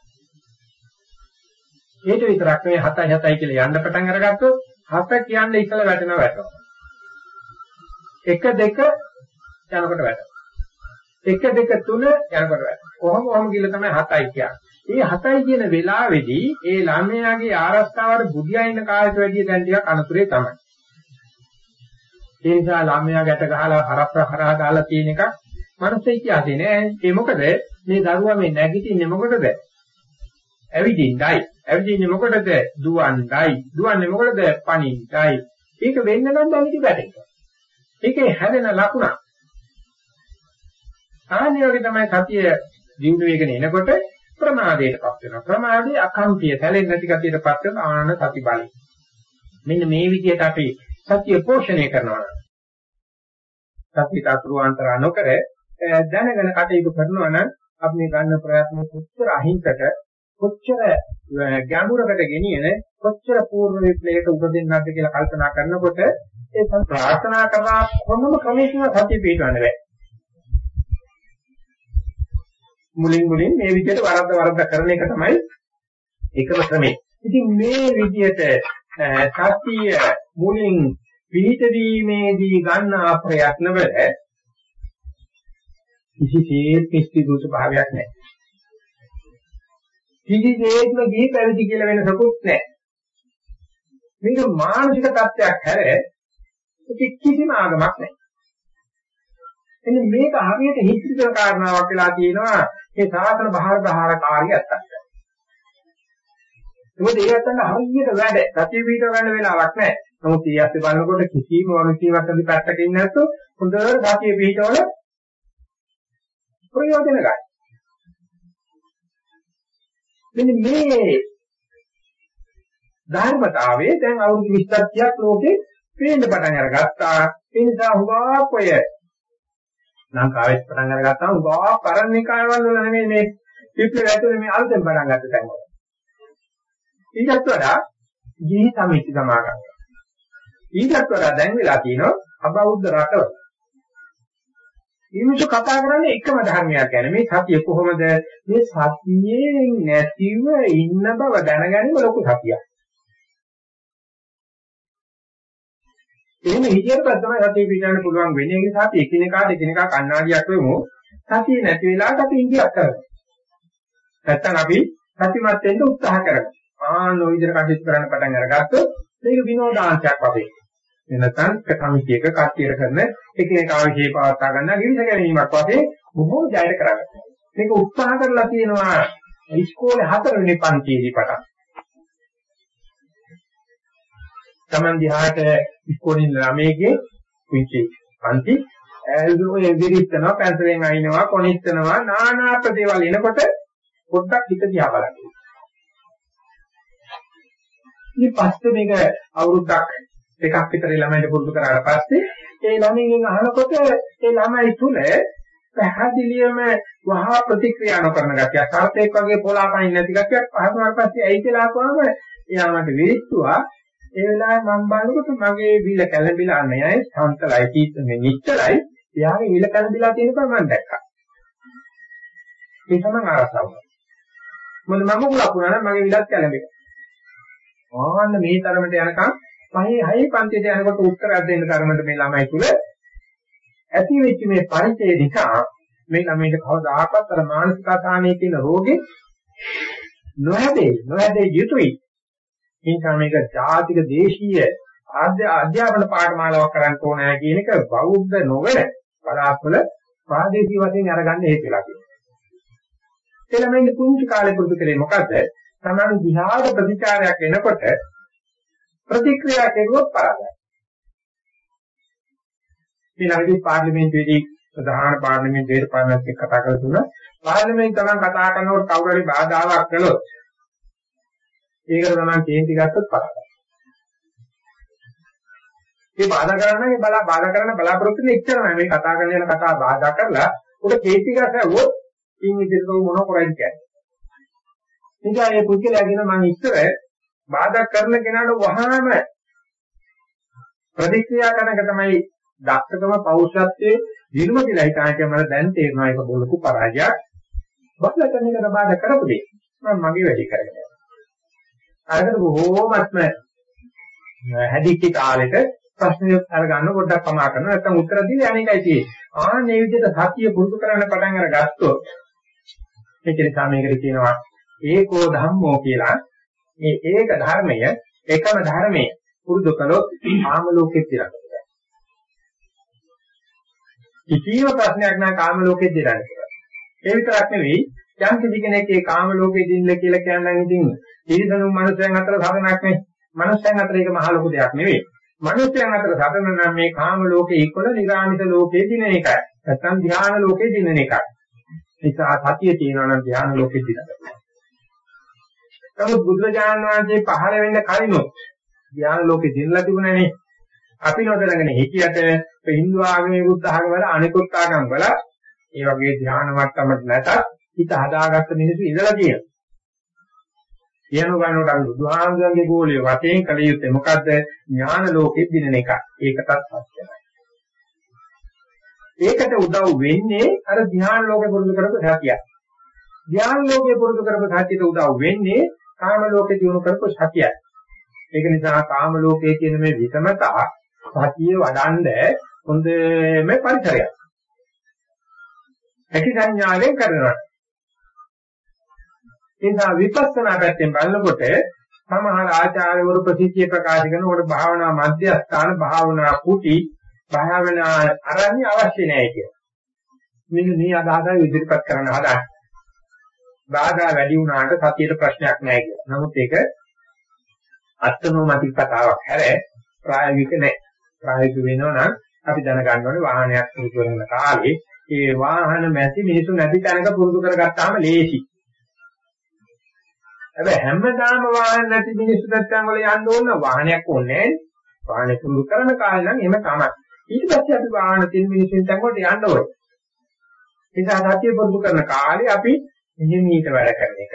ඒක විතරක් නෙවෙයි 7යි 7යි කියලා යන්න පටන් අරගත්තොත් 7 කියන්නේ ඉතල වැටෙනවා වැටෙනවා. 1 2 යනකොට වැටෙනවා. 1 2 3 යනකොට වැටෙනවා. කොහොම කොහොම කියලා තමයි 7යි කියන්නේ. මේ 7යි කියන වෙලාවේදී ඒ ළමයාගේ ආරස්තාවට බුදියා ඉන්න කාලයට වැඩිය දැන් ටිකක් අනුතරේ තමයි. ඒ නිසා ළමයා ගැට ගහලා හරප්ප හරහා දාලා තියෙන එක මනසේ ඉතිහාසෙ නෑ. ඒ මොකද මේ දරුවා මේ නැගිටින්නේ මොකටද? ඇවිදින්නයි. ඇවිදින්නේ මොකටද? දුවන්නයි. දුවන්නේ මොකටද? පණින්නයි. ඒක වෙන්න නම් දැවිදි වැටෙනවා. ඒකේ හැදෙන ලකුණ. ආනිය වගේ තමයි සතිය දිනු වේගන එනකොට ප්‍රමාදයටපත් වෙනවා. ප්‍රමාදයේ අකම්පිය සැලෙන්නේ නැති ගතියටපත් වෙන ආනන සති බලය. මෙන්න මේ විදිහට අපි සතිය පෝෂණය කරනවා. සතියට අතුරුාන්තර නොකර දැනගෙන කටයුතු කරනවා නම් අපි මේ ගන්න ප්‍රයත්න කොච්චර අහිංසක කොච්චර ගැඹුරකට ගෙනියන කොච්චර පූර්ව විප්ලවයකට උපදින්නද කියලා කල්පනා කරනකොට ඒ ප්‍රාර්ථනා කරනා කොනම ක්‍රමයකින් සතිය පිටවන්න බෑ. මුලින් මුලින් මේ විදිහට වරද්ද වරද්ද කරන එක තමයි එකම ක්‍රමය. ඉතින් මේ විදිහට සතිය මුලින් පිහිට වීමේදී ගන්න ප්‍රයත්නවල කිසිසේත් පිස්තිදුස භාවයක් නැහැ. කිසිසේත්ම දී පැවිදි කියලා වෙනසකුත් නැහැ. මේක මානසික තත්ත්වයක් හැර කිසිම ආගමක් නැහැ. එන්නේ මේක හරියට හිතිරිතන කාරණාවක් වෙලා තියෙනවා මේ සාසන බහාර බහාරකාරී අත්තක්. මොකද ඒකට හරියට වැඩ සතිය පිට ගන්න වෙලාවක් නැහැ. නමුත් ඊ ඇස්සේ බලනකොට කිසිම වගකීමක් නැති පැත්තක ඉන්නේ නැත්නම් හොඳට සතිය පිටවල ප්‍රයෝජන ගන්න. මෙන්න මේ ධර්මතාවයේ දැන් අවුරුදු 20ක් ලෝකේ පේන්න පටන් අරගත්තා. ඒ නිසා හුඟක් ඔය ලංකාවේ පටන් අරගත්තාම හුඟක් පරණ කායවල වල නෙමෙයි මේ විප්ලවය ඇතුලේ මේ අලුතෙන් පටන් ගත්ත තැන් වල. ඊටත් වඩා ජී සමිති සමාගම්. ඊටත් වඩා දැන් වෙලා තියෙනවා අබෞද්ධ රටවල. ඊමිෂ කතා කරන්නේ එකම ධර්මයක් ගැන. මේ සතිය කොහොමද මේ සතියේ නැතිව ඉන්න බව දැනගැනීම ලොකු සතියක්. එහෙම හිතියට තමයි සතිය පිටවන්න පුළුවන් වෙන්නේ. ඒ නිසා අපි එකිනෙකාට එකිනෙකා කණ්ණාඩියක් වෙමු. සතිය නැති වෙලාවට අපි ඉංගියක් කරනවා. නැත්තම් අපි සතිමත් වෙන්න උත්සාහ කරනවා. ආ නොවිදිහට කටයුතු කරන්න පටන් අරගත්තොත් මේක විනෝදාංශයක් වගේ. එනතන් කමිටියක කට්ටියට කරන එකිනෙකා විශ්ේ පවත්වා ගන්න ගිවිස ගැනීමක් වශයෙන් බොහෝ ජයයට කරගන්නවා. මේක උත්සාහ කරලා තියෙනවා ඉස්කෝලේ හතරවෙනි පන්තියේදී පටන්. Taman දිහාට ඉස්කෝලේ ළමයිගේ පුංචි පන්ති ඔය විරිටනවා පැන්සලෙන් අයින්නවා කොනිටනවා নানা ප්‍රදේවල් එනකොට පොඩ්ඩක් හිත දිහා බලන්න. ඉතින් පස්සේ මේක අවුරුද්දක් එකක් විතර ළමයින්ට පුරුදු කරාට පස්සේ ඒ ළමයින්ගෙන් අහනකොට ඒ ළමයි තුල පැහැදිලියම වහා ප්‍රතික්‍රියා නොකරන ගතියක් සර්පෙක් වගේ පොළාපයින් නැති ගතියක් පහසුනාට පස්සේ ඇයි කියලා අහපුවම එයා මට විරිච්චුවා ඒ වෙලාවේ මම බලනකොට මගේ විල කැළඹිලා නැහැ සාන්තලයි කීතනේ නිච්චලයි. එයාගේ විල කැළඹිලා තියෙන බව මම දැක්කා. ඒ තමයි ආරසාව මොන මම මුලකුණා නම් මගේ විලත් කැළඹෙනවා ආන්න මේ තරමට යනකම් පහේ හයේ පන්තියට යනකොට උත්තරයක් දෙන්න තරමට මේ ළමයි තුල ඇති වෙච්ච මේ පරිචය නිසා මේ ළමයිට කවදාකවත් අර මානසික අසහනය කියන රෝගේ නොහැදේ නොහැදේ යුතුයි. එනිසා මේක ජාතික දේශීය අධ්‍යාපන පාඨමාලාවක් කරන්න ඕනෑ කියන එක බෞද්ධ නොවන පළාත්වල ප්‍රාදේශීය වශයෙන් අරගන්න හේතු වෙලා තියෙනවා. ඒ ළමයින්ගේ පුංචි කාලේ පුරුදු කරේ මොකද? තමන් දිහාට ප්‍රතිචාරයක් එනකොට ප්‍රතික්‍රියා කෙරුවොත් පරාදයි. ඊළඟට පාර්ලිමේන්තුවේදී ප්‍රධාන පාර්ලිමේන්තු දේශපාලනත් එක්ක කතා කරලා තුන පාර්ලිමේන්තු තමන් කතා කරනකොට කවුරු හරි බාධාවක් කළොත් ඒකට තමන් කේන්ති ගත්තොත් පරාදයි. ඒ බාධා කරන්න ඒ බලා බාධා කරන බලාපොරොත්තු වෙන එච්චරමයි මේ කතා කරන යන කතා බාධා කරලා උඩ කේසි ගස ඇව්වොත් ඉන් ඉදිරියට මොන කරයිද කියන්නේ. නිසා මේ පුද්ගලයාගෙන මම ඉස්සර බාධා කරන කෙනාට වහාම ප්‍රතික්‍රියා කරන එක තමයි දක්ෂකම පෞරුෂත්වයේ නිර්මතිලා හිතාගෙන මම දැන් තේරෙනවා ඒක බොලකු පරාජයක්. බස්ලා කරන එකට බාධා කරපු දෙයක්. මම මගේ වැඩි කරගෙන යනවා. අරකට බොහෝමත්ම හැදිච්ච කාලෙට ප්‍රශ්න අරගන්න පොඩ්ඩක් පමා කරනවා නැත්නම් උත්තර දීලා අනේකයි තියෙන්නේ. ආන්නේ විදිහට සතිය පුරුදු කරන්න පටන් අරගත්තොත් මේක නිසා මේකට කියනවා ඒකෝ ධම්මෝ කියලා. මේ ඒක ධර්මය එකම ධර්මයේ පුරුදු කළොත් ආම ලෝකෙත් ඉරනවා. කිසිම ප්‍රශ්නයක් නැහැ කාම ලෝකෙත් ඉරන්නේ. ඒ විතරක් නෙවෙයි යම් කිසි කෙනෙක් ඒ කාම ලෝකෙ දින්න කියලා කියනනම් ඉතින් ඊරිදණු මනුස්සයන් අතර සාධනක් නෙවෙයි. මනුස්සයන් අතර ඒක මහ ලොකු දෙයක් නෙවෙයි. මනුස්සයන් අතර සාධන නම් මේ කාම ලෝකේ ඉක්වල නිරාමිත ලෝකේ දින එකයි. නැත්නම් ධ්‍යාන ලෝකේ දින එකයි. නිසා සතිය තියෙනවා නම් ධ්‍යාන ලෝකෙ දිනනවා. නමුත් බුදුරජාණන් වහන්සේ පහළ වෙන්න කලිනුත් ධ්‍යාන ලෝකෙ දිනලා තිබුණනේ. අපි නොදැනගෙන හිටියට හින්දු ආගමේ බුද්ධ ආගමවල අනිකුත් ආගම් වල ඒ වගේ ධ්‍යාන මට්ටමක් නැතත් හිත හදාගත්ත මිනිස්සු ඉඳලා තියෙනවා. කියන ගන්නකොට අර බුදුහාමුදුරන්ගේ ගෝලිය වශයෙන් කළ යුත්තේ මොකද්ද? ඥාන ලෝකෙ දිනන එක. ඒකටත් සත්‍යයි. ඒකට උදව් වෙන්නේ අර ධ්‍යාන ලෝකෙ පුරුදු කරපු සතිය. ධ්‍යාන ලෝකෙ පුරුදු කරපු සතියට උදව් වෙන්නේ කාම ලෝකෙ දිනු කරපු සතියයි. ඒක නිසා කාම ලෝකයේ කියන මේ විතමතා සතිය වඩන්න හොඳම පරිසරයක්. ඇති සංඥාවෙන් කරනවා. නිසා විපස්සනා පැත්තෙන් බලනකොට සමහර ආචාර්යවරු ප්‍රසිද්ධිය ප්‍රකාශ කරනකොට භාවනා මධ්‍යස්ථාන භාවනා කුටි භාවනා අරන්නේ අවශ්‍ය නැහැ කියලා. මෙන්න මේ අදහසයි ඉදිරිපත් කරන්න හදාගන්න. බාධා වැඩි වුණාට සතියේ ප්‍රශ්නයක් නැහැ කියලා. නමුත් ඒක අත්නෝමතික කතාවක් හැර ප්‍රායෝගික නැහැ. ප්‍රායෝගික වෙනවා නම් අපි දැනගන්න ඕනේ වාහනයක් පුරුදු කරන කාලේ ඒ වාහන මැසි මිනිසු නැති තැනක පුරුදු කරගත්තාම ලේසි. හැබැයි හැමදාම වාහන නැති මිනිස්සු නැත්නම් වල යන්න ඕන වාහනයක් ඕනේ නැහැ. වාහනේ පුරුදු කරන කාලේ නම් එහෙම තමයි. ඊට පස්සේ අපි වාහන තියෙන මිනිස්සුන් තැන් වලට යන්න ඕනේ. ඒ නිසා සතිය පුරුදු කරන කාලේ අපි නිහිමීට වැඩ කරන එක.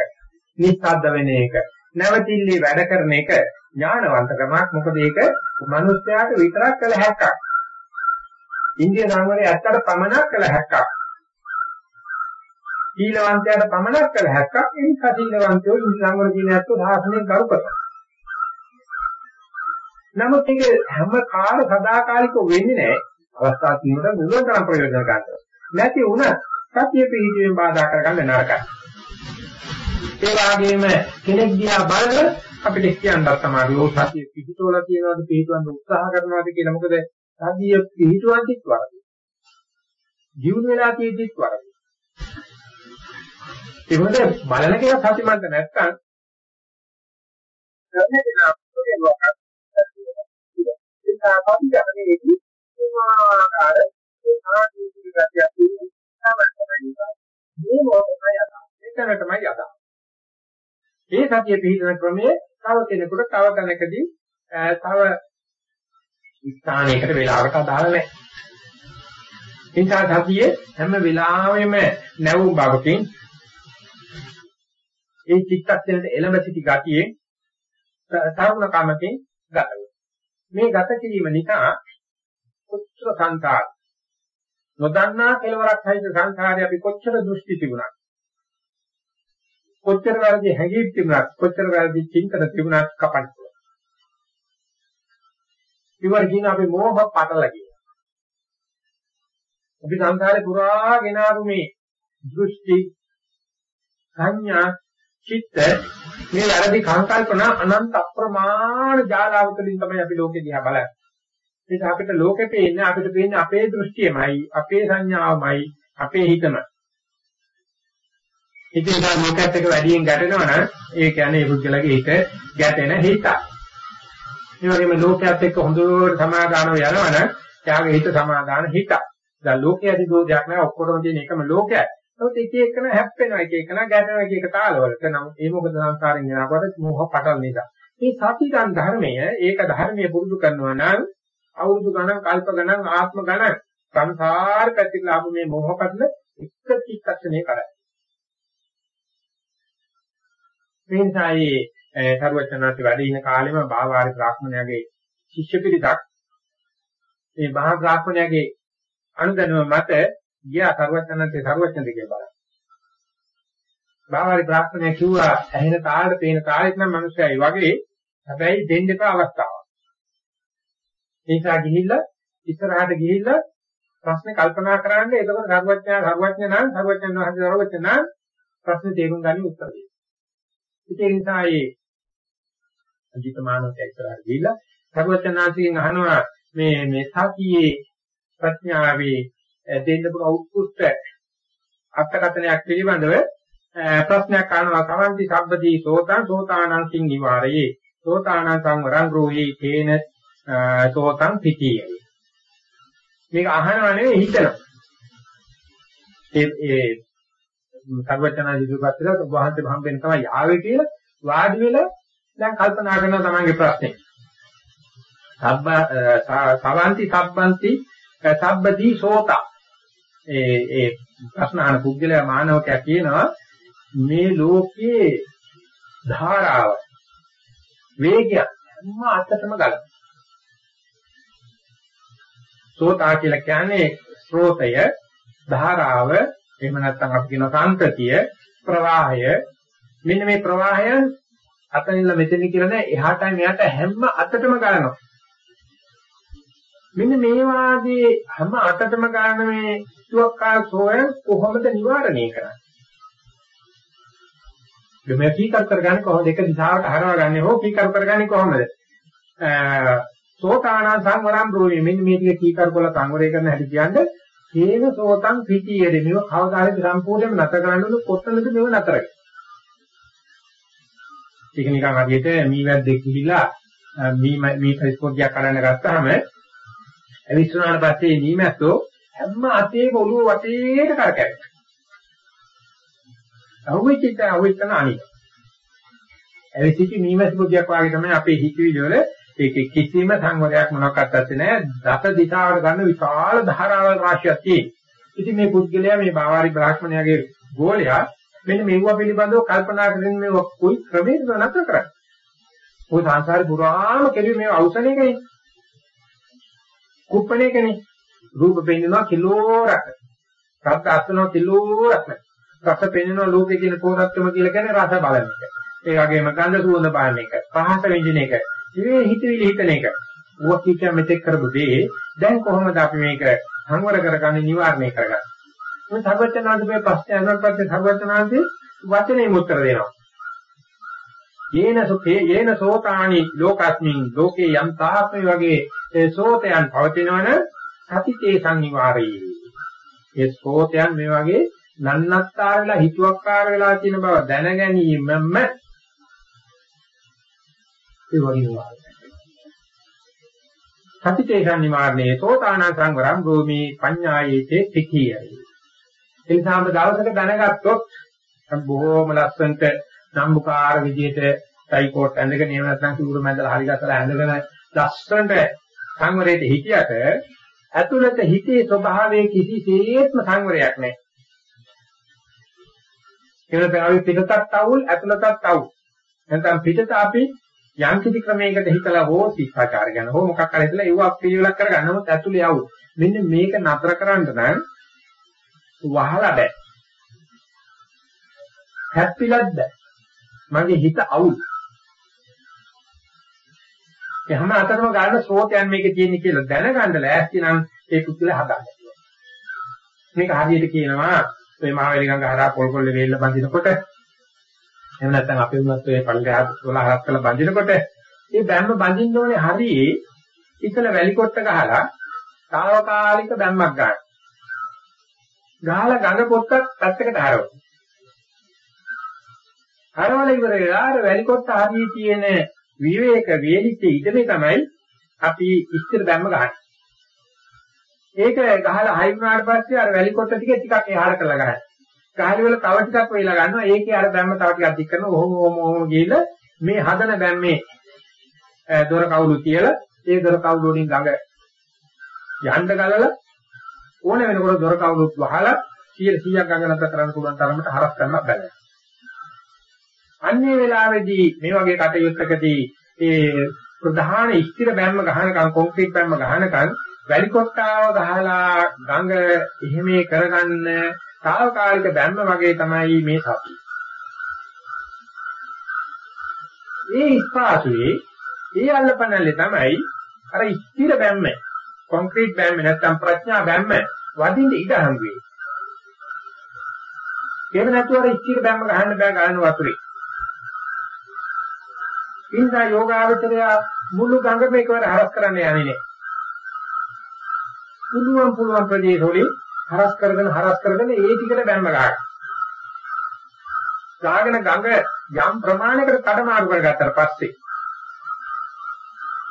නිස්සද්ද වෙන එක. නැවතිල්ලේ වැඩ කරන එක ඥානවන්තකමක්. මොකද ඒක මනුස්සයාට විතරක් කළ හැක්කක්. ඉන්දිය සංවරයේ ඇත්තට පමණක් කළ හැක්කක්. සීලවන්තයාට පමණක් කළ හැක්කක් ඒ නිසා සීලවන්තයෝ ඉස්ලාම්වල කියන ඇත්තෝ සාසනයෙන් කරු කරනවා. නමුත් ඒක හැම කාල සදාකාලිකව වෙන්නේ නැහැ. අවස්ථා තියෙනකොට මුලතරම් ප්‍රයෝජන ගන්නවා. නැති වුණත් සතිය පිළිදීම බාධා කරගන්න නරකයි. ඒ වගේම කෙනෙක් දිහා බලන අපිට කියන්නත් තමයි ඕ සතිය පිහිටවලා තියනවාද පිහිටවන්න උත්සාහ කරනවාද කියලා මොකද සතිය පිහිටවන්තිත් වරදයි. ජීවුන වෙලා තියෙද්දිත් වරදයි. ඒ මොකද බලන කෙනා සතිමන්ත නැත්නම් කරන්නේ දෙනා පොඩිවක් ඒක අපි ගන්නේදී ආකාර ආදීනි ගතියක් තියෙනවා මේ මොකක්ද යදා ඒකටමයි යදා ඒ සතිය පිළිදෙන ක්‍රමයේ තව කෙනෙකුට තව තැනකදී තව ස්ථානයකට වෙලාවකට අදාළ නැහැ. ඒ නිසා සතිය හැම වෙලාවෙම නැවුම් භාගකින් ඒ චිත්තක්ෂණයට එළඹ සිටි ගතියේ තරුණ කමකින් ගත මේ ගත කිරීම නිසා උත්තර සංකාර නොදන්නා කෙලවරක් සහිත සංඛාරය අපි කොච්චර දෘෂ්ටි තිබුණා කොච්චර වැරදි හැඟීම් තිබුණත් කොච්චර වැරදි චින්තන තිබුණත් කපන්න පුළුවන්. ඉවර කියන අපි මෝහ පටල කියන. අපි සංසාරේ පුරා ගෙනාවු මේ දෘෂ්ටි සංඥා චිත්ත මේ වැරදි සංකල්පන අනන්ත අප්‍රමාණ ජාලාව තුළින් තමයි අපි ලෝකෙ දිහා බලන්නේ. ඒක අපිට ලෝකෙ පේන්නේ අපිට පේන්නේ අපේ දෘෂ්ටියමයි, අපේ සංඥාවමයි, අපේ හිතමයි. ඉතින් ඒක මොකක්ද එක වැඩියෙන් ගැටෙනවා නම් ඒ කියන්නේ ඒ පුද්ගලගේ හිත ගැටෙන හිත. ඒ වගේම ලෝකයක් එක්ක හොඳට සමාදානව යනවනම් එයාගේ හිත සමාදාන හිත. දැන් ලෝකයේ ඇති දෝෂයක් නෑ ඔක්කොම තියෙන එකම ලෝකයක්. නමුත් එක එකන හැප්පෙනවා එක එකන ගැටෙනවා එක එක තාලවලට. නමුත් ඒ මොකද සංස්කාරයෙන් යනකොට මෝහ පටල නිසා. මේ සතිගන් ධර්මය ඒක ධර්මයේ පුරුදු කරනවා නම් අවුරුදු ගණන් කල්ප ගණන් ආත්ම ගණන් සංසාර පැතිරලා ආපු මේ මොහොතකටල එක චිත්තක්ෂණේ කරයි. මේ නිසා ඒ සර්වචනාති වැඩ ඉන කාලෙම බාවාරි බ්‍රාහ්මණයාගේ ශිෂ්‍ය පිරිසක් මේ මහා බ්‍රාහ්මණයාගේ අනුදැනුම මත ගියා සර්වචනාති සර්වචන දෙකේ බලන්න. බාවාරි බ්‍රාහ්මණයා කිව්වා ඇහෙන තාලෙට පේන තාලෙත් නම් මිනිස්සයයි වගේ හැබැයි දෙන්න එපා අවස්ථාවක්. ඒ නිසා ගිහිල්ලා ඉස්සරහට ගිහිල්ලා ප්‍රශ්නේ කල්පනා කරන්න එතකොට සර්වඥා සර්වඥ නම් සර්වඥන් වහන්සේ සර්වඥ නම් ප්‍රශ්නේ තේරුම් ගන්න උත්තර දෙන්න. ඒ නිසා ඒ අධිතමානක ඉස්සරහට ගිහිල්ලා සර්වඥාන්සේගෙන් අහනවා මේ මේ සතියේ ප්‍රඥාවේ දෙන්න පුළුවන් උත්කෘෂ්ඨ අර්ථකථනයක් පිළිබඳව ප්‍රශ්නයක් අහනවා. සමන්ති සබ්බදී සෝතං සෝතානං සිං නිවාරයේ සෝතානං සංවරං රෝහි තේන සෝතං පිටියයි මේක අහනවා නෙවෙයි හිතනවා. ඒ ඒ සර්වචනා ඉදිරිපත් කරලා වහන්සේ හම්බෙන්න තමයි ආවේ කියලා වාඩි වෙලා දැන් කල්පනා කරනවා තමන්ගේ ප්‍රශ්නේ. සබ්බ සවන්ති සබ්බන්ති සබ්බදී සෝතා. ඒ ඒ ප්‍රශ්න අහන පුද්ගලයා මානවකයා කියනවා මේ ලෝකයේ ධාරාව වේගය හැම අතටම ගලන. සෝතා කියලා කියන්නේ ස්රෝතය ධාරාව එහෙම නැත්නම් අපි කියන කාන්තතිය ප්‍රවාහය. මෙන්න මේ ප්‍රවාහය අතනින්ල මෙතන කියලා නෑ. එහාටයි මෙහාට හැම අතටම ගලනවා. මෙන්න මේ වාගේ හැම අතටම ගන්න මේ සුවක්කාර සෝය කොහොමද නිවාරණය කරන්නේ? මේ කීකර කරගන්නේ කොහොමද? එක දිශාවට හරවගන්නේ හෝ කීකර කරගන්නේ කොහොමද? සෝතාන සංවරම් බ්‍රෝමි මෙන්න මේ ටික කීකර කරලා සංවරය කරන හැටි කියන්නේ හේන සෝතං පිටියේදී. මේව කවදාහරි සම්පූර්ණයෙන්ම නැතර කරන්න ඕන කොතනද මේව නැතර කරන්නේ ඒක නිකන් හරියට මීවැද්දෙක් ගිහිලා මී මී පරිස්කෝපියක් කරන්න ගත්තාම ඇවිස්සුනාට පස්සේ මීමැස්සෝ හැම අතේම ඔළුව වටේට කරකැවෙනවා. අහුවෙච්ච අහුවෙච්චන අනික. ඇවිසිච්ච මීමැස්ස පොදියක් වගේ තමයි අපේ හිතවිලි වල ඒකේ කිසිම සංවරයක් මොනවාක්වත් නැත්තේ නෑ. දස දිශාවට ගන්න විශාල ධාරාවල් රාශියක් තියෙනවා. ඉතින් මේ පුද්ගලයා මේ බාවාරි බ්‍රාහ්මණයාගේ ගෝලයා මෙන්න මේවා පිළිබඳව කල්පනා කරගෙන මේ කොයි ක්‍රමයකද නැතර කරන්නේ. ඔය සංසාරේ පුරාම කෙරුවේ මේ අවසනයකනේ. කුප්පණේකනේ. රූප පෙන්නවා කිලෝරක්. සද්ද අස්නවා කිලෝරක්. රස පෙන්නවා ලෝකේ කියන පොරක්කම කියලා කියන්නේ රස බලන එක. ඒ වගේම ගන්ධ සුවඳ බලන එක. පහස විඳින එක. ඉවේ හිතවිලි හිතන එක. ඌව කිච්චා මෙතෙක් කරපු දේ දැන් කොහොමද අපි මේක සංවර කරගන්නේ නිවාරණය කරගන්නේ? මේ සර්වඥාන්සේ ප්‍රශ්න අහනකොට පස්සේ සර්වඥාන්සේ වචනේ උත්තර දෙනවා. යේන සුඛේ යේන සෝතානි ලෝකස්මින් ලෝකේ යම් තාප්පේ වගේ ඒ සෝතයන් පවතිනවන සතිතේ සංනිවාරේ. ඒ සෝතයන් මේ වගේ නන්නත්තර වෙලා හිතුවක්කාර වෙලා තියෙන බව දැන ගැනීමම ඒ වගේ වාරය. සතිතේ සංනිවාරණේ සෝතාන සංවරම් භූමි පඤ්ඤායේතේ තිකියයි. ඒ නිසාම දවසක දැනගත්තොත් බොහෝම ලස්සනට නම්බුකාර විදියට ටයි කෝට් ඇඳගෙන එහෙම නැත්නම් සිවුරු මැදලා හරි ගස්සලා ඇඳගෙන ලස්සනට සංවරයට හිටියට ඇතුළත හිතේ ස්වභාවයේ කිසිසේත්ම සංවරයක් නැහැ. ඒකට අපි පිටතත් අවුල් ඇතුළතත් අවුල්. නැත්නම් පිටත අපි යම් කිසි ක්‍රමයකට හිතලා හෝ ශිෂ්ටාචාර ගැන හෝ මොකක් හරි හිතලා ඒව අපිළිවෙලක් කරගන්න නමුත් ඇතුළේ අවුල්. මෙන්න මේක නතර කරන්න නම් වහලා බෑ. හැප්පිලත් බෑ. මගේ හිත අවුල්. ඒ හැම අතරම ගන්න ස්රෝතයන් මේකේ තියෙන කියලා දැනගන්න ලෑස්ති නම් ඒ කුතුල හදාගන්න. මේක හරියට කියනවා මේ මහවැලි ගඟ හරහා පොල් පොල් වේල්ල බඳිනකොට එහෙම නැත්නම් අපේ උනත් ඔය පල්ගහ 12 කරලා බඳිනකොට මේ බැම්ම බඳින්න ඕනේ හරියේ ඉතල වැලි කොට්ට ගහලා తాවකාලික බැම්මක් ගන්න. ගහලා ගඟ පොත්තක් පැත්තකට හරවන්න. හරවල ඉවර වෙලා අර වැලි කොට්ට හරියේ තියෙන විවේක වේලිච්ච ඉඩමේ තමයි අපි ඉස්තර බැම්ම ගහන්නේ. ඒක ගහලා හයි වුණාට පස්සේ අර වැලි කොට්ට ටික ටිකක් එහාට කරලා ගහනවා. ගහලි වල තව ටිකක් වෙලා ගන්නවා. ඒකේ අර බැම්ම තව ටිකක් දික් කරනවා. ඔහොම ඔහොම ඔහොම ගිහලා මේ හදන බැම්මේ දොර කවුළු තියලා ඒ දොර කවුළු වලින් ගඟ යන්න ගලලා ඕන වෙනකොට දොර කවුරුත් වහලා 100ක් ගඟ නැතර කරන්න පුළුවන් තරමට හරස් කරන්න බැහැ. අන්නේ වෙලාවේදී මේ වගේ කටයුත්තකදී ඒ ප්‍රධාන ස්ථිර බැම්ම ගහනකම් කොන්ක්‍රීට් බැම්ම ගහනකම් වැලි කොට්ටාව ගහලා ගඟ එහෙමේ කරගන්න తాවකාලික බැම්ම වගේ තමයි මේ සතිය. ඒ ස්පාසුවේ ඒ අල්ලපනල්ලේ තමයි අර ස්ථිර බැම්ම කොන්ක්‍රීට් බැම්ම නැත්තම් ප්‍රඥා බැම්ම වදින්න ඉඩ හම් වෙයි. එහෙම නැතුව අර ස්ථිර බැම්ම ගහන්න බෑ ගන්න වතුරේ. ඉන්දා යෝගාවචරය මුළු ගඟම එකවර හරස් කරන්න යන්නේ නෑ. පුළුවන් පුළුවන් ප්‍රදේශවලින් හරස් කරගෙන හරස් කරගෙන ඒ ටිකට බැම්ම ගන්නවා. ගාගෙන ගඟ යම් ප්‍රමාණයකට කඩමාරු කරගත්තාට පස්සේ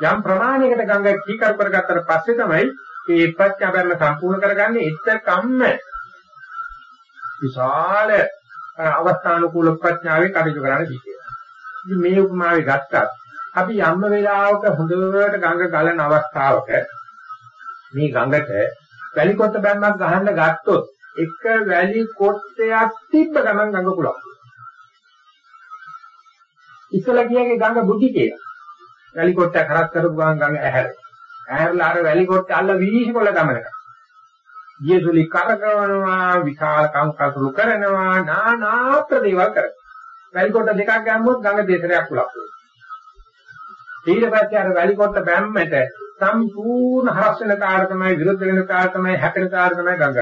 යම් ප්‍රමාණයකට ගඟ කීකරු කරගත්තාට පස්සේ තමයි මේ ප්‍රඥා බැම්ම සම්පූර්ණ කරගන්නේ එතකම්ම විශාල අවස්ථානුකූල ප්‍රඥාවේ කටයුතු කරන්න සිද්ධ ඉතින් මේ උපමාවේ ගත්තත් අපි යම් වෙලාවක හොඳට ගඟ ගලන අවස්ථාවක මේ ගඟට වැලි කොට බැම්මක් ගහන්න ගත්තොත් එක වැලි කොටයක් තිබ්බ ගමන් ගඟ පුලක්. ඉස්සලා කියගේ ගඟ බුද්ධි කියලා. වැලි කොටයක් හරස් කරපු ගමන් ගඟ ඇහැර. ඇහැරලා අර වැලි කොට අල්ල වීසිකොල්ල ගමනක. ගියසුලි කරකවනවා විශාල කංකසුරු කරනවා නානා ප්‍රදේවල් කරනවා. වැලි කොට දෙකක් ගැම්මොත් ගඟ දෙතරයක් කුලක් වෙනවා. ඊට පස්සේ අර වැලි කොට බැම්මට සම්පූර්ණ හරස් වෙන කාර්ය තමයි විරුද්ධ වෙන කාර්ය තමයි හැපෙන කාර්ය තමයි ගඟ.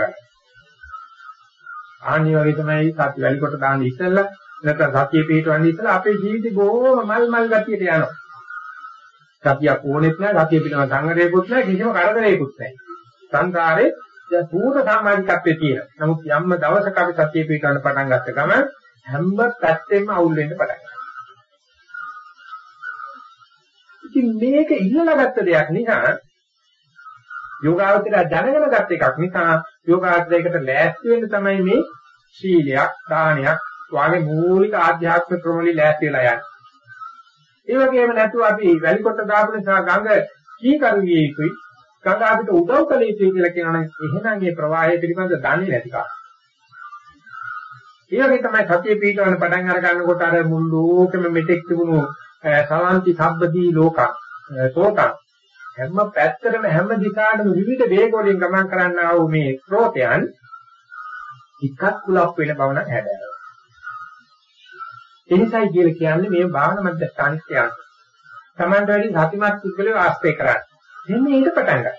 ආනි වගේ තමයි සත්‍ය වැලි කොට දාන්න ඉස්සෙල්ලා නැත්නම් සතිය පිටවන්නේ ඉස්සෙල්ලා අපේ ජීවිතේ බොහොම මල් මල් ගතියට යනවා. සතියක් ඕනෙත් නැහැ, සතිය පිටව සංගරේකුත් නැහැ, කිසිම කරදරේකුත් නැහැ. සංසාරේ දැන් පූර්ණ සාමාජිකත්වයේ තියෙන. නමුත් යම්ම දවසක අපි සතිය පිටවන්න පටන් ගත්ත ගමන් හැම පැත්තෙම අවුල් වෙන්න පටන් ගන්නවා. ඉතින් මේක ඉල්ලලා ගත්ත දෙයක් නිසා යෝගාවචරය දැනගෙන ගත්ත එකක් නිසා යෝගාවචරයකට ලෑස්ති වෙන්න තමයි මේ සීලයක්, දානයක් වාගේ මූලික ආධ්‍යාත්මික ක්‍රමවල ලෑස්ති වෙලා යන්නේ. ඒ වගේම නැතුව අපි වැලිකොට දාපු නිසා ගඟ කීකරුවිය යුතුයි. ගඟ අපිට උදව් කළ යුතුයි කියලා කියනවනේ එහෙනම් මේ ප්‍රවාහය පිළිබඳ දන්නේ නැති කාරණා. ඒ වගේ තමයි සතිය පිටවන පටන් අර ගන්නකොට අර මුළු ලෝකෙම මෙතෙක් තිබුණු සවන්ති සබ්බදී ලෝක සෝත හැම පැත්තටම හැම දිශාටම විවිධ වේග වලින් ගමන් කරන්නා වූ මේ ස්රෝතයන් එකක් කුලප් වෙන බව නම් හැබැයි. එනිසායි කියලා කියන්නේ මේ භාවන මධ්‍යස්ථානික කියන්නේ. Tamanට වැඩි සතිමත් පුද්ගලයෝ ආස්තේ කරන්නේ. එන්නේ ඊට පටන් ගන්න.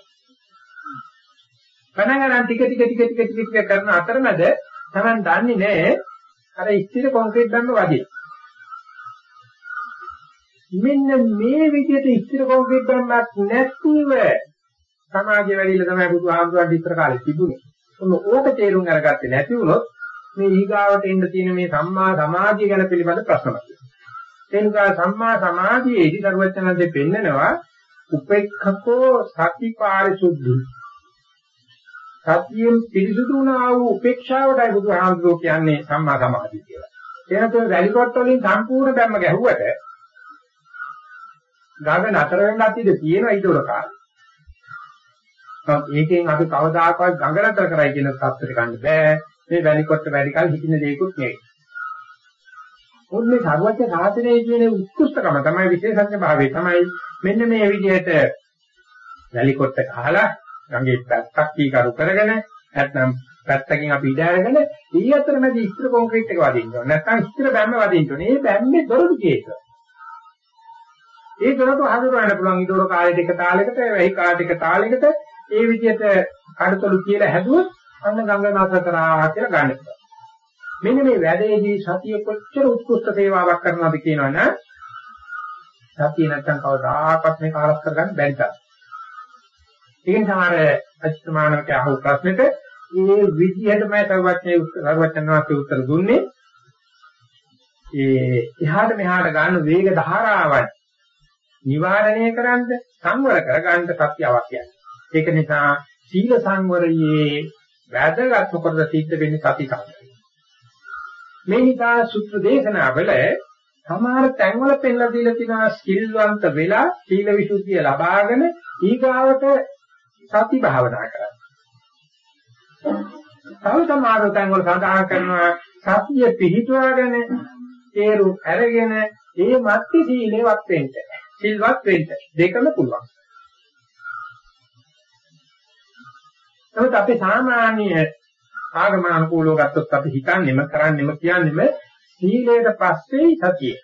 පටන් ගන්න ටික ටික ටික ටික ටික කරන අතරමැද Taman දන්නේ නැහැ අර ස්ථිර කොන්ක්‍රීට් බම්බ වදින. මෙන්න මේ විදිහට ස්ථිර කොන්ක්‍රීට් බම්බක් නැතිව සමාජය වැඩිලා තමයි බුදුහාමුදුරන් ඉස්සර කාලේ තිබුණේ. ඔන්න ඕක තේරුම් අරගත්තේ නැති වුණොත් මේ ඊගාවට එන්න තියෙන මේ සම්මා සමාධිය ගැන පිළිබඳ ප්‍රශ්නයක්. ඒ නිසා සම්මා සමාධියේදී දරුවචනන්දේ පෙන්නනවා උපේක්ඛකෝ සතිපාරිසුද්ධි සතියෙන් පිරිසුදු වුණා වූ උපේක්ෂාවටයි බුදුහාමුදුරුවෝ කියන්නේ සම්මා සමාධිය කියලා. එනතෝ වැලිකොට්ට වලින් සම්පූර්ණ ධර්ම ගැහුවට ගඟ නතර වෙන්නත් ඉඩ තියෙනවා ඊටවල කාලේ. ඒකෙන් අපි කවදාකවත් ගඟ නතර කරයි කියන තත්ත්වයට ගන්න බෑ. මේ වැලිකොට්ට වැඩි කල හිටින දෙයක්වත් නෙවෙයි. මොන්නේ සර්වඥ සාසනයේ කියන උත්කෘෂ්ඨකම තමයි විශේෂඥ භාවය තමයි මෙන්න මේ විදිහට වැලිකොට්ට කහලා ගඟේ පැත්තක් කීකරු කරගෙන නැත්නම් පැත්තකින් අපි ඉඩ අරගෙන ඊ අතරමැද ඉස්තර කොන්ක්‍රීට් එක වදින්න ඕනේ. නැත්නම් ඉස්තර බැම්ම වදින්න ඕනේ. මේ බැම්මේ දොරටු කේක. ඒ දොරටු හඳුනගන්න පුළුවන් ඊටවර කාලෙට එක තාලයකට, වෙහි කාලෙට එක තාලයකට ඒ විදිහට කඩතොළු කියලා හැදුවොත් අන්න ගංගා නාස කරා කියලා ගන්න පුළුවන්. මෙන්න මේ වැඩේදී සතිය කොච්චර උත්කෘෂ්ඨ සේවාවක් කරනවද කියනවනම් සතිය නැත්තම් කවදාකවත් මේක ආරක්ෂ කරගන්න බැරි තරම්. ඒ නිසා අර අච්චමානක අහු ප්‍රශ්නෙට ඒ විදිහටම සර්වඥයේ සර්වඥ වාක්‍ය උත්තර දුන්නේ ඒ එහාට මෙහාට ගන්න වේග ධාරාවන් නිවාරණය කරන්න සංවර කරගන්න සත්‍ය අවශ්‍යයි. ඒක නිසා සීල සංවරයේ වැදගත් කොටස සිද්ධ වෙන්නේ සති තමයි. මේ නිසා සුත්‍ර දේශනාවල සමහර තැන්වල පෙන්ලා දීලා තියෙනවා ස්කිල්වන්ත වෙලා සීල විසුද්ධිය ලබාගෙන ඊගාවට සති භාවනා කරන්නේ. තව සමහර තැන් වල සඳහන් කරනවා සතිය පිහිටුවාගෙන තේරු අරගෙන ඒ මත්ති සීලේවත් වෙන්න. සිල්වත් වෙන්න දෙකම පුළුවන්. නමුත් අපි සාමාන්‍ය ආගම අනුකූලව ගත්තොත් අපි හිතන්නේම කරන්නේම කියන්නේම සීලයට පස්සේ සතිය.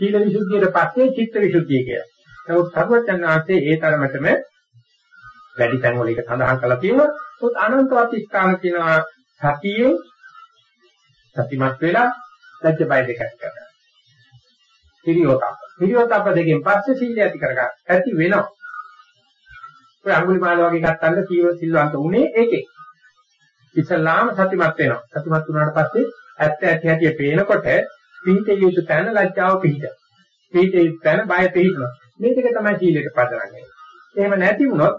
සීල විසුද්ධියට පස්සේ චිත්ත විසුද්ධිය කියලා. නමුත් සර්වඥාන්සේ ඒ තරමටම වැඩි තැන් වල ඒක සඳහන් කරලා තියෙනවා. ඒත් අනන්තවත් ස්ථාන කියනවා සතියේ සතිමත් වෙලා ලැජ්ජ බය දෙකක් කරනවා. පිරියෝතප්ප. පිරියෝතප්ප දෙකෙන් පස්සේ සීලය ඇති කරගන්න. ඇති වෙනවා. ඔය අඟුලිමාල වගේ ගත්තන්න සීව සිල්වන්ත උනේ ඒකේ. ඉස්ලාම සතිමත් වෙනවා. සතිමත් වුණාට පස්සේ ඇත්ත ඇති හැටි පේනකොට පිහිටේ යුතු තැන ලැජ්ජාව පිහිට. පිහිටේ යුතු තැන බය පිහිටනවා. මේ දෙක තමයි සීලයට පදරන්නේ. එහෙම නැති වුණොත්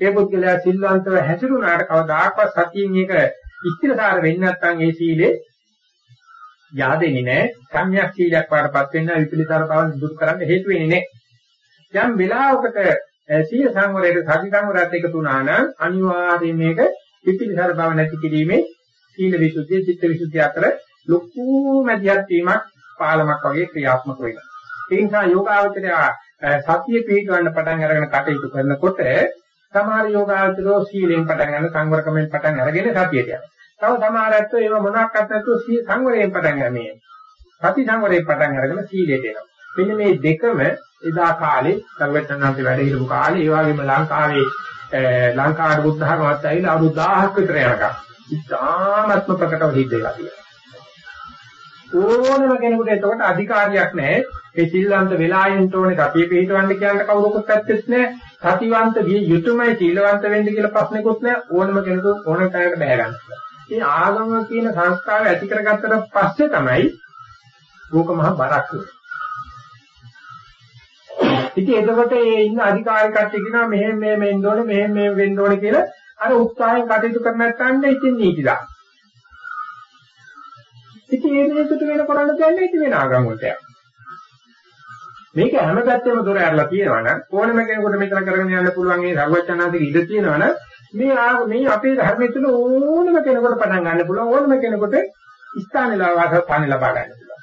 ඒ පුද්ගලයා සිල්වන්තව හැසිරුණාට කවදාකවත් සතියෙන් ඒක ඉස්තිරසාර වෙන්නේ නැත්නම් ඒ සීලේ yaadෙන්නේ නැහැ. සම්‍යක් සීලයක් වඩපත් වෙන්න විපලිතර බව දුරු කරන්න හේතු වෙන්නේ නැහැ. යම් වෙලාවකට සීල සංවරයේ සති සංවරයත් එකතු වුණා නම් අනිවාර්යයෙන් මේක විපලිතර බව නැති කිරීමේ සීල විසුද්ධිය චිත්ත විසුද්ධිය අතර ලොකු මැදිහත් වීමක් පාලමක් වගේ ක්‍රියාත්මක වෙනවා. ඒ නිසා යෝගාවචරය සතිය පිළිගන්න පටන් අරගෙන කටයුතු කරනකොට සමහර යෝගාවචරෝ සීලෙන් පටන් ගන්න සංවරකමෙන් පටන් අරගෙන සතියට යනවා. තව සමහර ඇත්තෝ ඒව මොනවාක්වත් නැතුව සංවරයෙන් පටන් ගන්නේ. සති සංවරයෙන් පටන් අරගෙන සීලයට එනවා. මෙන්න මේ දෙකම එදා කාලේ සර්වඥාන්ති වැඩ හිටපු කාලේ ඒ වගේම ලංකාවේ ලංකාවට බුද්ධ ධර්මවත් ඇවිල්ලා අවුරුදු 1000ක් විතර යනකම් ඉතාමත්ම ප්‍රකටව හිද්දේලා තියෙනවා. ඕනම කෙනෙකුට එතකොට අධිකාරියක් නැහැ. ඒ සිල්වන්ත වෙලායෙන් තෝරන්නේ සතිය පිටවන්න කියන කවුරුකුත් ඇත්තෙත් නැහැ. සතිවන්ත විය යුතුයමයි සීලවන්ත වෙන්න කියලා ප්‍රශ්නකුත් නැහැ. ඕනම කෙනෙකුට ඕන තැනකට බැහැ ගන්න. මේ ආගම කියන සංස්කාරය ඇති කරගත්තට පස්සේ තමයි ඕක මහ බරක් වෙන්නේ. ඉතින් එතකොට මේ ඉන්න අධිකාරී කට්ටිය කියනවා මෙහෙම මෙහෙම වෙන්න ඕනේ මෙහෙම මෙහෙම වෙන්න ඕනේ කියලා අර උත්සාහයෙන් කටයුතු කරන නැත්නම් ඉතින් නීතිලා. ඉතින් ඒ මිනිස්සුන්ට වෙන කරන්න දෙන්නේ ඉතින් වෙන ආගම් වලට යනවා. මේක හැම පැත්තෙම දොර ඇරලා තියෙනවා නම් ඕනම කෙනෙකුට මෙතන කරගෙන යන්න පුළුවන් මේ සර්වඥාන්තික ඉඩ තියෙනවා නම් මේ මේ අපේ ධර්මයේ තුල ඕනම කෙනෙකුට පටන් ගන්න පුළුවන් ඕනම කෙනෙකුට ස්ථානලා වාසස්ථාන ලබා ගන්න පුළුවන්.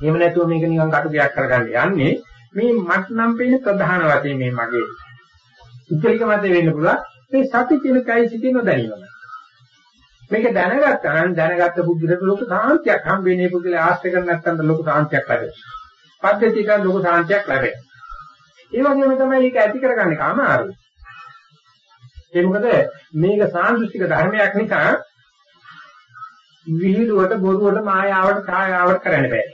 එහෙම නැතුව මේක නිකන් කටුකයක් කරගන්න යන්නේ මේ මත් නම් පේන ප්‍රධාන වශයෙන් මේ මගේ ඉතිරික මත වෙන්න පුළුවන් මේ සති කියන කයි සිටින දැනීම. මේක දැනගත්තා නම් දැනගත්ත බුද්ධියට ලොකු සාන්තියක් හම් වෙන්නේ පුදුලේ ආශ්‍රය කරන්නේ නැත්නම් ලොකු සාන්තියක් ලැබෙනවා. පද්ධතියට ලොකු සාන්තියක් ලැබෙනවා. ඒ වගේම තමයි මේක ඇති කරගන්නේ කාමාරු. ඒ මොකද මේක සාන්දෘෂ්ටික ධර්මයක් නිසා විහිළුවට බොරුවට මායාවට ඡායාවට කරන්න බෑ.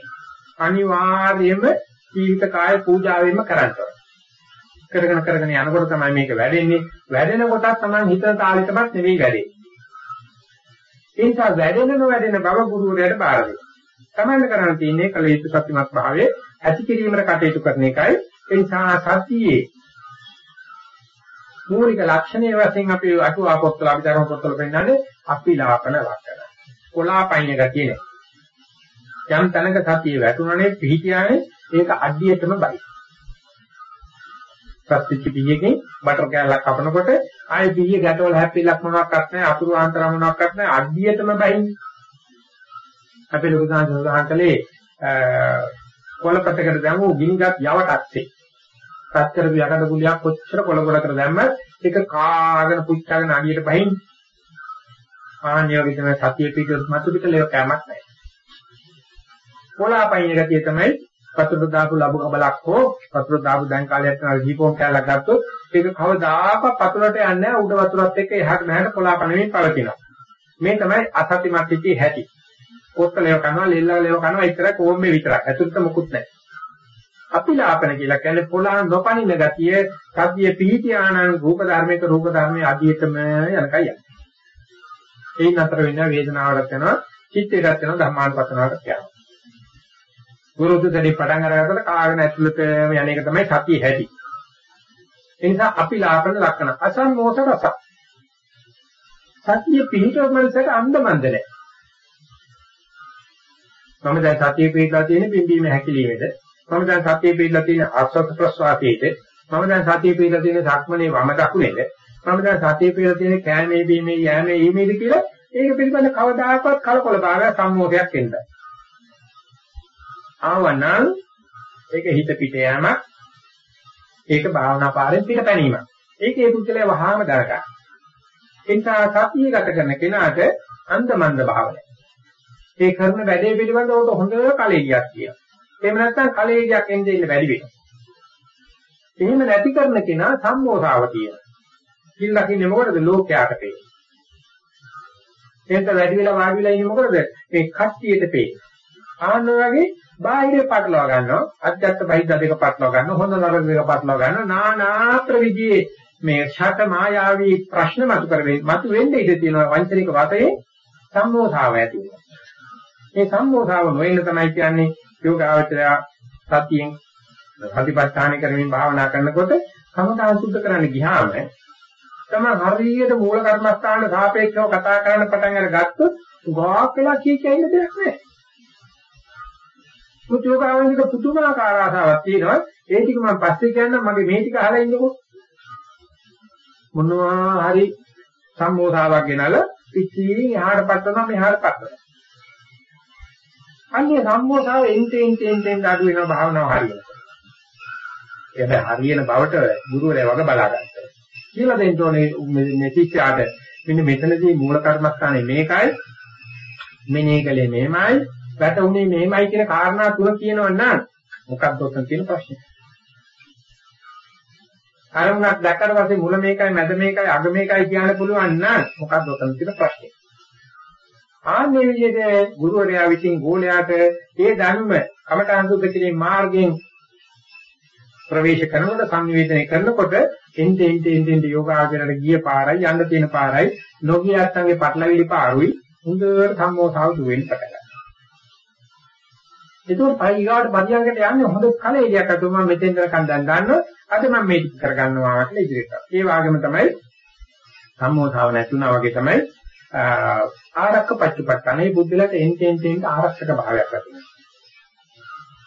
අනිවාර්යයෙන්ම ජීවිත කාය පූජාවෙන්ම කරන්න කරගෙන කරගෙන යනකොට තමයි මේක වැඩෙන්නේ. වැඩෙන කොටත් තමයි හිතන තාලෙටමත් නෙවෙයි වැඩෙන්නේ. ඒ නිසා වැඩෙන නොවැඩෙන බව ගුරුවරයාට බාර දෙන්න. තමන්න කරන්න තියෙන්නේ කල යුතු සත්‍යමත් භාවයේ ඇති කිරීමකට කටයුතු කරන එකයි. ඒ නිසා සතියේ මූලික ලක්ෂණයේ වශයෙන් අපි අටුවා පොත්වල අභිධර්ම පොත්වල පෙන්නන්නේ අපිලාපන ලක්ෂණ. කොලාපයින් ගතිය නේ. යම් තැනක සතිය වැටුණනේ පිහිටියානේ ඒක අඩියටම බයි. ප්‍රතිචි පියකින් බටර් කෑල්ලක් කපනකොට ආයේ පිය ගැටවල හැප්පිලක් මොනවාක්වත් නැහැ අතුරු ආන්තර මොනවාක්වත් නැහැ අඩියටම බයින්නේ. අපි ලොකු සාහසුදාහන් කලේ කොළපතකට දැමු ගිනිගත් යවටක්සේ. සත්‍තර යකඩ ගුලියක් කොච්චර කොළ ගොඩ කර දැම්මත් ඒක කාගෙන පුච්චාගෙන අඩියට බහින් ආන්‍ය වගේ තමයි සතිය පිටුත් මතු පිට ලේව කැමක් නැහැ. කොළාපයින් ගතිය තමයි පතුරු දාපු ලබු කබලක් හෝ පතුරු දාපු දැන් කාලයක් යන දීපෝන් කැලක් ගත්තොත් ඒක කවදාකවත් පතුරට යන්නේ නැහැ උඩ වතුරත් එක්ක එහාට මෙහාට කොළාපණමින් පවතිනවා. මේ තමයි අසත්‍යමත් පිටි හැටි. පොත්තලේව කනවා ලෙල්ලලේව කනවා විතරක් කොම්බේ විතරක්. ඇතුළත මොකුත් නැහැ. අපිලාපන කියලා කියන්නේ පොළහන් නොපනින ගතිය සතිය පිහිටියානම් රූප ධර්මයක රූප ධර්මයේ අධියතම යනකයි යන්නේ. ඒන් අතර වෙන වේදනාවකට යනවා, චිත්තයකට යනවා, ධර්මානුපස්සනාවට යනවා. ගුරුතු දෙලි පටන් අරගත්තට කාගෙන ඇතුළත යන එක තමයි සතිය හැටි. ඒ නිසා අපිලාපන ලක්ෂණ අසම්මෝස රස. සතිය පිහිටව මනසට අන්දමන්ද නැහැ. මම දැන් සතිය පිළිලා තියෙන පිම්බීම හැකිලීමේද? මම දැන් සතිය පිළිලා තියෙන ආස්වාද ප්‍රස්වාසයේද මම දැන් සතිය පිළිලා තියෙන සක්මනේ වම දකුණේද? මම දැන් සතිය පිළිලා තියෙන කෑමේ බීමේ යෑමේ ඊමේද කියලා ඒක පිළිබඳ කවදාකවත් කලකොල භාවයක් සම්මෝහයක් එන්නේ ආවනම් ඒක හිත පිට යෑමක්. ඒක භාවනා පාරෙන් පිට පැනීමක්. ඒක ඒ පුද්ගලයා වහාම දරගන්න. එනිසා සතිය ගත කරන කෙනාට අන්දමන්ද භාවනයි. ඒ කරන වැඩේ පිළිබඳව උට හොඳ කලෙලියක් කියනවා එහෙම නැත්නම් කලෙලියක් එන්නේ ඉන්න වැඩි වෙනවා එහෙම නැති කරන කෙනා සම්මෝසාව තියෙනවා. කිල්ලකින්නේ මොකටද ලෝකයාට පේන්නේ. එහෙනම් වැඩි වෙලා වාඩි වෙලා ඉන්නේ මොකටද? මේ කට්ටියට පේන්නේ. ආන්න වගේ බාහිර පටලවා ගන්නවා, අධ්‍යාත්ම බහිද්ද දෙක පටලවා ගන්නවා, හොඳ නරක දෙක පටලවා ගන්නවා, නානා ප්‍රවිධියේ මේ ෂට මායාවී ප්‍රශ්න මතු කරගෙන මතු වෙන්නේ ඉඳ තියෙන වංචනික වාතයේ සම්මෝසාව ඇති වෙනවා. මේ සම්මෝසාව නොවෙන්න තමයි කියන්නේ යෝගාවචරය සතියෙන් සතිපට්ඨාන කරමින් භාවනා කරනකොට කමඨාන් සුද්ධ කරන්න ගියාම තමයි හරියට මූල කර්මස්ථානට සාපේක්ෂව කතා කරන්න පටන් අරගත්තොත් ගාක් වෙලා කී කියන්න දෙයක් නැහැ. පුදුමාකාරව පුදුමාකාර ආසාවක් තියෙනවා. ඒ ටික මම පස්සේ කියන්නම් මගේ මේ ටික අහලා ඉන්නකෝ. මොනවා හරි සම්මෝධාවක් ගෙනලා පිටින් එහාට පස්සනවා මෙහාට පස්සනවා. අන්නේ සම්මෝධාව එන්ටෙන් ටෙන් ටෙන් අඩු වෙනවා භාවනාව හරියට. ඒක හරියන බවට ගුරුවරයා වගේ බලාගත්තා. කියලා දෙන්න ඕනේ මේ ශිෂ්‍යයාට මෙන්න මෙතනදී මූල කර්මස්ථානේ මේකයි මෙනේ කලේ මෙහෙමයි වැටුනේ මෙහෙමයි කියන කාරණා තුන කියනවනම් මොකක්ද ඔතන තියෙන ප්‍රශ්නේ? අරමුණක් දැක්කට පස්සේ මුල මේකයි මැද මේකයි අග මේකයි කියන්න පුළුවන් නම් මොකක්ද ඔතන තියෙන ප්‍රශ්නේ? ආන්නේ විදිහට ගුරුවරයා විසින් ගෝලයාට ඒ ධර්ම කමඨාන් සුද්ධ කිරීමේ මාර්ගයෙන් ප්‍රවේශ කරනකොට සංවේදනය කරනකොට එnte ente ente ente යෝගාචරයට ගිය පාරයි යන්න තියෙන පාරයි නොගිය අත්තන්ගේ පටලවිලි පාරුයි හොඳට සම්මෝසාව දුවෙන්න පටන් ගන්නවා. ඒක පයිගාට පරියන්කට යන්නේ හොඳ කලෙලියක් අතෝ මම මෙතෙන් කරකන් දැන් ගන්නවා. අද මම මේක කරගන්නවා කියලා ඉදිරියට. ඒ වගේම තමයි සම්මෝසාව නැතුණා වගේ තමයි ආරක්ක පච්චපට්ඨානේ බුද්ධලට එnte ente ente ආරක්ෂක භාවයක් ලැබෙනවා.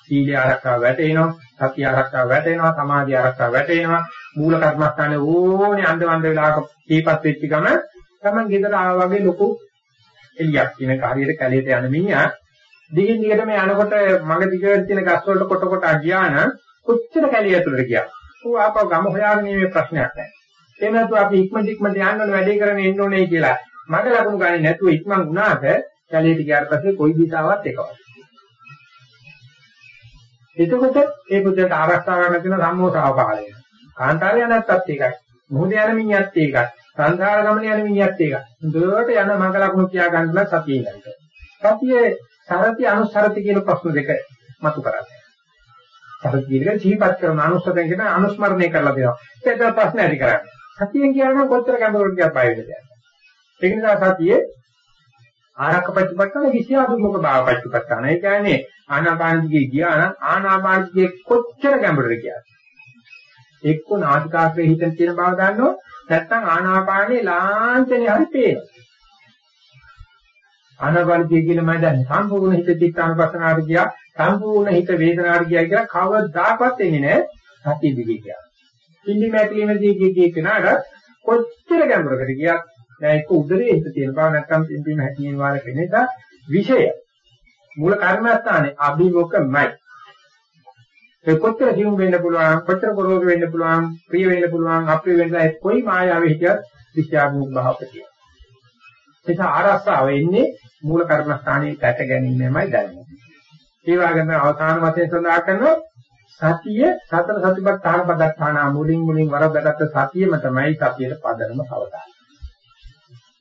සීල ආරක්ෂාව වැටෙනවා, සති ආරක්ෂාව වැටෙනවා, සමාධි ආරක්ෂාව වැටෙනවා, මූල කර්මස්ථානේ ඕනේ අන්දවන්ද වෙලාවක දීපත් වෙච්ච ගම තමයි ගෙදර ආවා වගේ ලොකු එළියක් කියන හරියට කැලේට යන මිනිහා දිගින් දිගට මේ යනකොට මග දිගට තියෙන ගස් වලට කොට කොට ගියා නම් කොච්චර කැලිය ඇතුළට ගියා. ඌ ආපහු ගම හොයාගෙන ඉන්නේ ප්‍රශ්නයක් නැහැ. ඒ නැතු අපි ඉක්මනට ඉක්මනට යන්න ඕනේ වැඩේ කරගෙන එන්න ඕනේ කියලා මග ලකුණු ගන්නේ නැතුව ඉක්මන් වුණාට කැලේට ගියාට පස්සේ කොයි දිශාවක් එකවද. එතකොට ඒ බුද්ධට ආරක්ෂා කරන්න තියෙන සම්මෝසාව පහළ වෙනවා. කාන්තාරය නැත්තත් ඒකයි. මොහොත යන මිනිහත් ඒකයි. සංසාර ගමන යන මිනිහත් ඒකයි. දුරට යන මඟ ලකුණු කියා ගන්න සතිය ගන්න. සතියේ සරති අනුසරති කියන ප්‍රශ්න දෙක මතු කරන්නේ. සරති කියන සිහිපත් කරන අනුසරයෙන් කියන අනුස්මරණය කරලා දෙනවා. ඒක ප්‍රශ්න ඇති කරන්නේ. සතියෙන් කියනවා කොච්චර ගැඹුරට ගියා බය වෙද යනවා. ඒ නිසා සතියේ ආරක්ක ප්‍රතිපත්තන විෂයාදුමුක භාව ප්‍රතිපත්තන. ඒ කියන්නේ ආනාපානදිගේ ගියා නම් ආනාපානදිගේ කොච්චර ගැඹුරද කියලා. එක්ක නාසිකාග්‍රේ හිතෙන් තියෙන බව දන්නෝ නැත්නම් ආනාපානේ ලාංඡනේ හරි පේනවා. ආනාපානදිගේ කියලා මම දන්නේ සම්පූර්ණ හිත චිත්තානුපස්සනාවට ගියා සම්පූර්ණ හිත වේදනාවට ගියා කියලා කවදාකවත් එන්නේ නැහැ සතිය දිගේ කියලා. පින්නි මැකිලිමේදී ගියේ කෙනාට කොච්චර ගැඹුරකට ගියත් දැන් එක්ක උදරයේ හිත තියෙන බව නැත්නම් පින්බීම හැකියෙන් වාර කෙනෙක් විෂය මූල කර්මස්ථානේ අභිමුඛමයි. ඒ කොච්චර ජීවු වෙන්න පුළුවන්, කොච්චර කරෝග වෙන්න පුළුවන්, ප්‍රිය වෙන්න පුළුවන්, අප්‍රිය වෙන්න ඒ කොයි මායාවේ හිටියත් විශ්‍යාභූත භාවකතිය. ඒක ආරස්සාව එන්නේ මූල කර්මස්ථානයේ පැට ගැනීමමයි දැනෙන්නේ. ඒ වගේම අවසාන වශයෙන් සඳහන් කරනවා සතිය සතර සතිපට්ඨාන පදත්තාන මුලින් මුලින් වරද්දාගත්ත සතියම තමයි සතියේ පදනම සවදාන.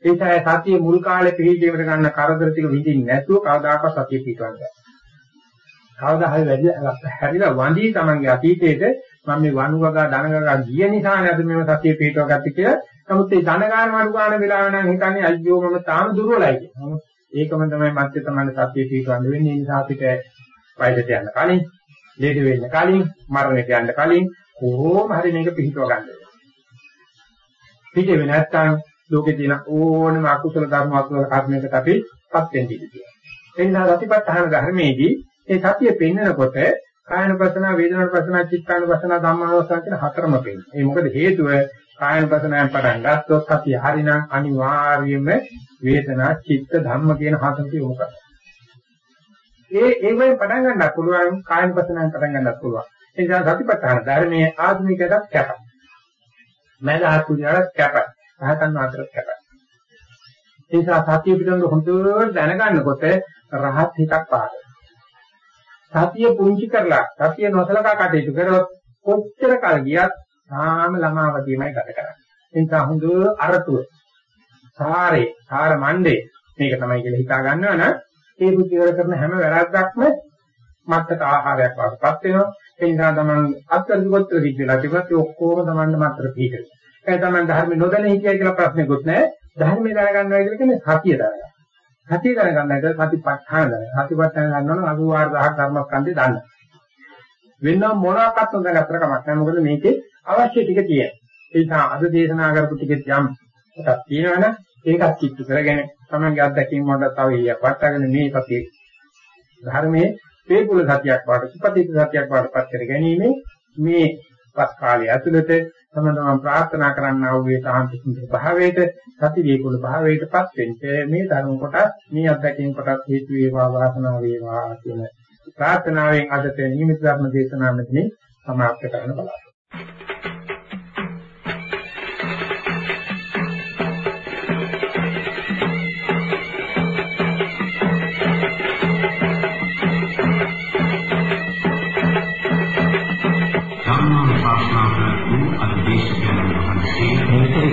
ඒකයි සතිය මුල් කාලේ පිළිදීමට ගන්න කරදර ටික විඳින්න නැතුව කවදාකවත් සතිය පිටවන්න බෑ. කවදා හරි වැඩි හැරිලා වඳී තමන්ගේ අතීතයේද මම මේ වනුවගා ධනගා ගිය නිසා නේද මේව සතිය පිටව ගත්තේ කියලා. නමුත් ඒ ධනගාන වඩු ගන්න වෙලාව නම් හිතන්නේ අයියෝ මම තාම දුර්වලයි කියලා. නමුත් ඒකම තමයි මැත්තේ තමයි සතිය පිටවන්න වෙන්නේ. ඒ නිසා අපිට වයසට යන්න කලින්, ලේඩ වෙන්න කලින්, මරණයට යන්න කලින් කොහොම හරි මේක පිටව ගන්න වෙනවා. පිටේ නැත්තම් ලෝකේ තියෙන ඕනම අකුසල ධර්ම අකුසල කර්මයකට අපි පත් වෙන්න ඉඩ තියෙනවා. ඒ නිසා රතිපත්තහන ධර්මයේදී ඒ සතිය පෙන්නකොට කායනුපස්සන, වේදනානුපස්සන, චිත්තානුපස්සන, ධම්මානුපස්සන කියන හතරම පෙන්නනවා. ඒ මොකද හේතුව කායනුපස්සනයෙන් පටන් ගත්තොත් අපි හරිනම් අනිවාර්යයෙන්ම වේදනා, චිත්ත, ධම්ම කියන හතරට යොමු කරනවා. ඒ ඒ වගේ පටන් ගන්නත් පුළුවන් කායනුපස්සනයෙන් පටන් ගන්නත් පුළුවන්. ඒ නිසා සතිපට්ඨාන ධර්මයේ ආධුනිකයට කැපයි. මනහත් පුජාට කැපයි. රහතන් වහන්සේට කැපයි. ඒ නිසා සතිය පිළිබඳව හොඳට දැනගන්නකොට රහත් හිතක් පාදයි. සතිය පුංචි කරලා සතිය නොසලකා කටයුතු කරොත් කොච්චර කල් ගියත් තාම ළමාවදීමයි ගත කරන්නේ. ඒ නිසා හොඳ අරතුව සාරේ සාර මණ්ඩේ මේක තමයි කියලා හිතා ගන්නවා නම් ඒ පුතිවර කරන හැම වැරද්දක්ම මත්තක ආහාරයක් වඩපත් වෙනවා. ඒ නිසා තමයි අත්තරදි කොත්තර විදිහලා තිබුණත් ඒ ඔක්කොම තමන්ට මත්තර පිටියි. ඒ තමයි ධර්ම නොදැන හිටියයි කියලා ප්‍රශ්නකුත් නැහැ. ධර්මයේ දැනගන්නවා කියලා කියන්නේ සතිය දැනගන්න. සතිය දැනගන්න එක සතිපට්ඨාන දැනගන්න. සතිපට්ඨාන ගන්නවා නම් 84000 ධර්මස්කන්ධය දන්න. වෙන මොනවාක්වත් නොදැනගත්තර කමක් නැහැ. මොකද මේකේ අවශ්‍ය ටික තියෙනවා. ඒ නිසා අද දේශනා කරපු ටිකෙත් යම් එකක් තියෙනවනේ ඒකත් කිට්ටු කරගෙන තමන්ගේ අත්දැකීම් වලට තව ඊයක් වටගෙන මේ සතිය ධර්මයේ වේකුල සතියක් වාට සුපතිත සතියක් වාට පත් කර ගැනීම මේ පස් කාලය ඇතුළත තම තමන් ප්‍රාර්ථනා කරන්නා වූ ඒ සාන්ති සුන්දර භාවයට සති වේකුල භාවයටපත් වෙන්න. මේ ධර්ම කොටස් මේ අත්දැකීම් කොටස් හේතු වේවා වාසනාව වේවා කියන ප්‍රාර්ථනාවෙන් අදට නියමිත ධර්ම දේශනාව මෙතනින් සමාප්ත කරන්න බලාපොරොත්තු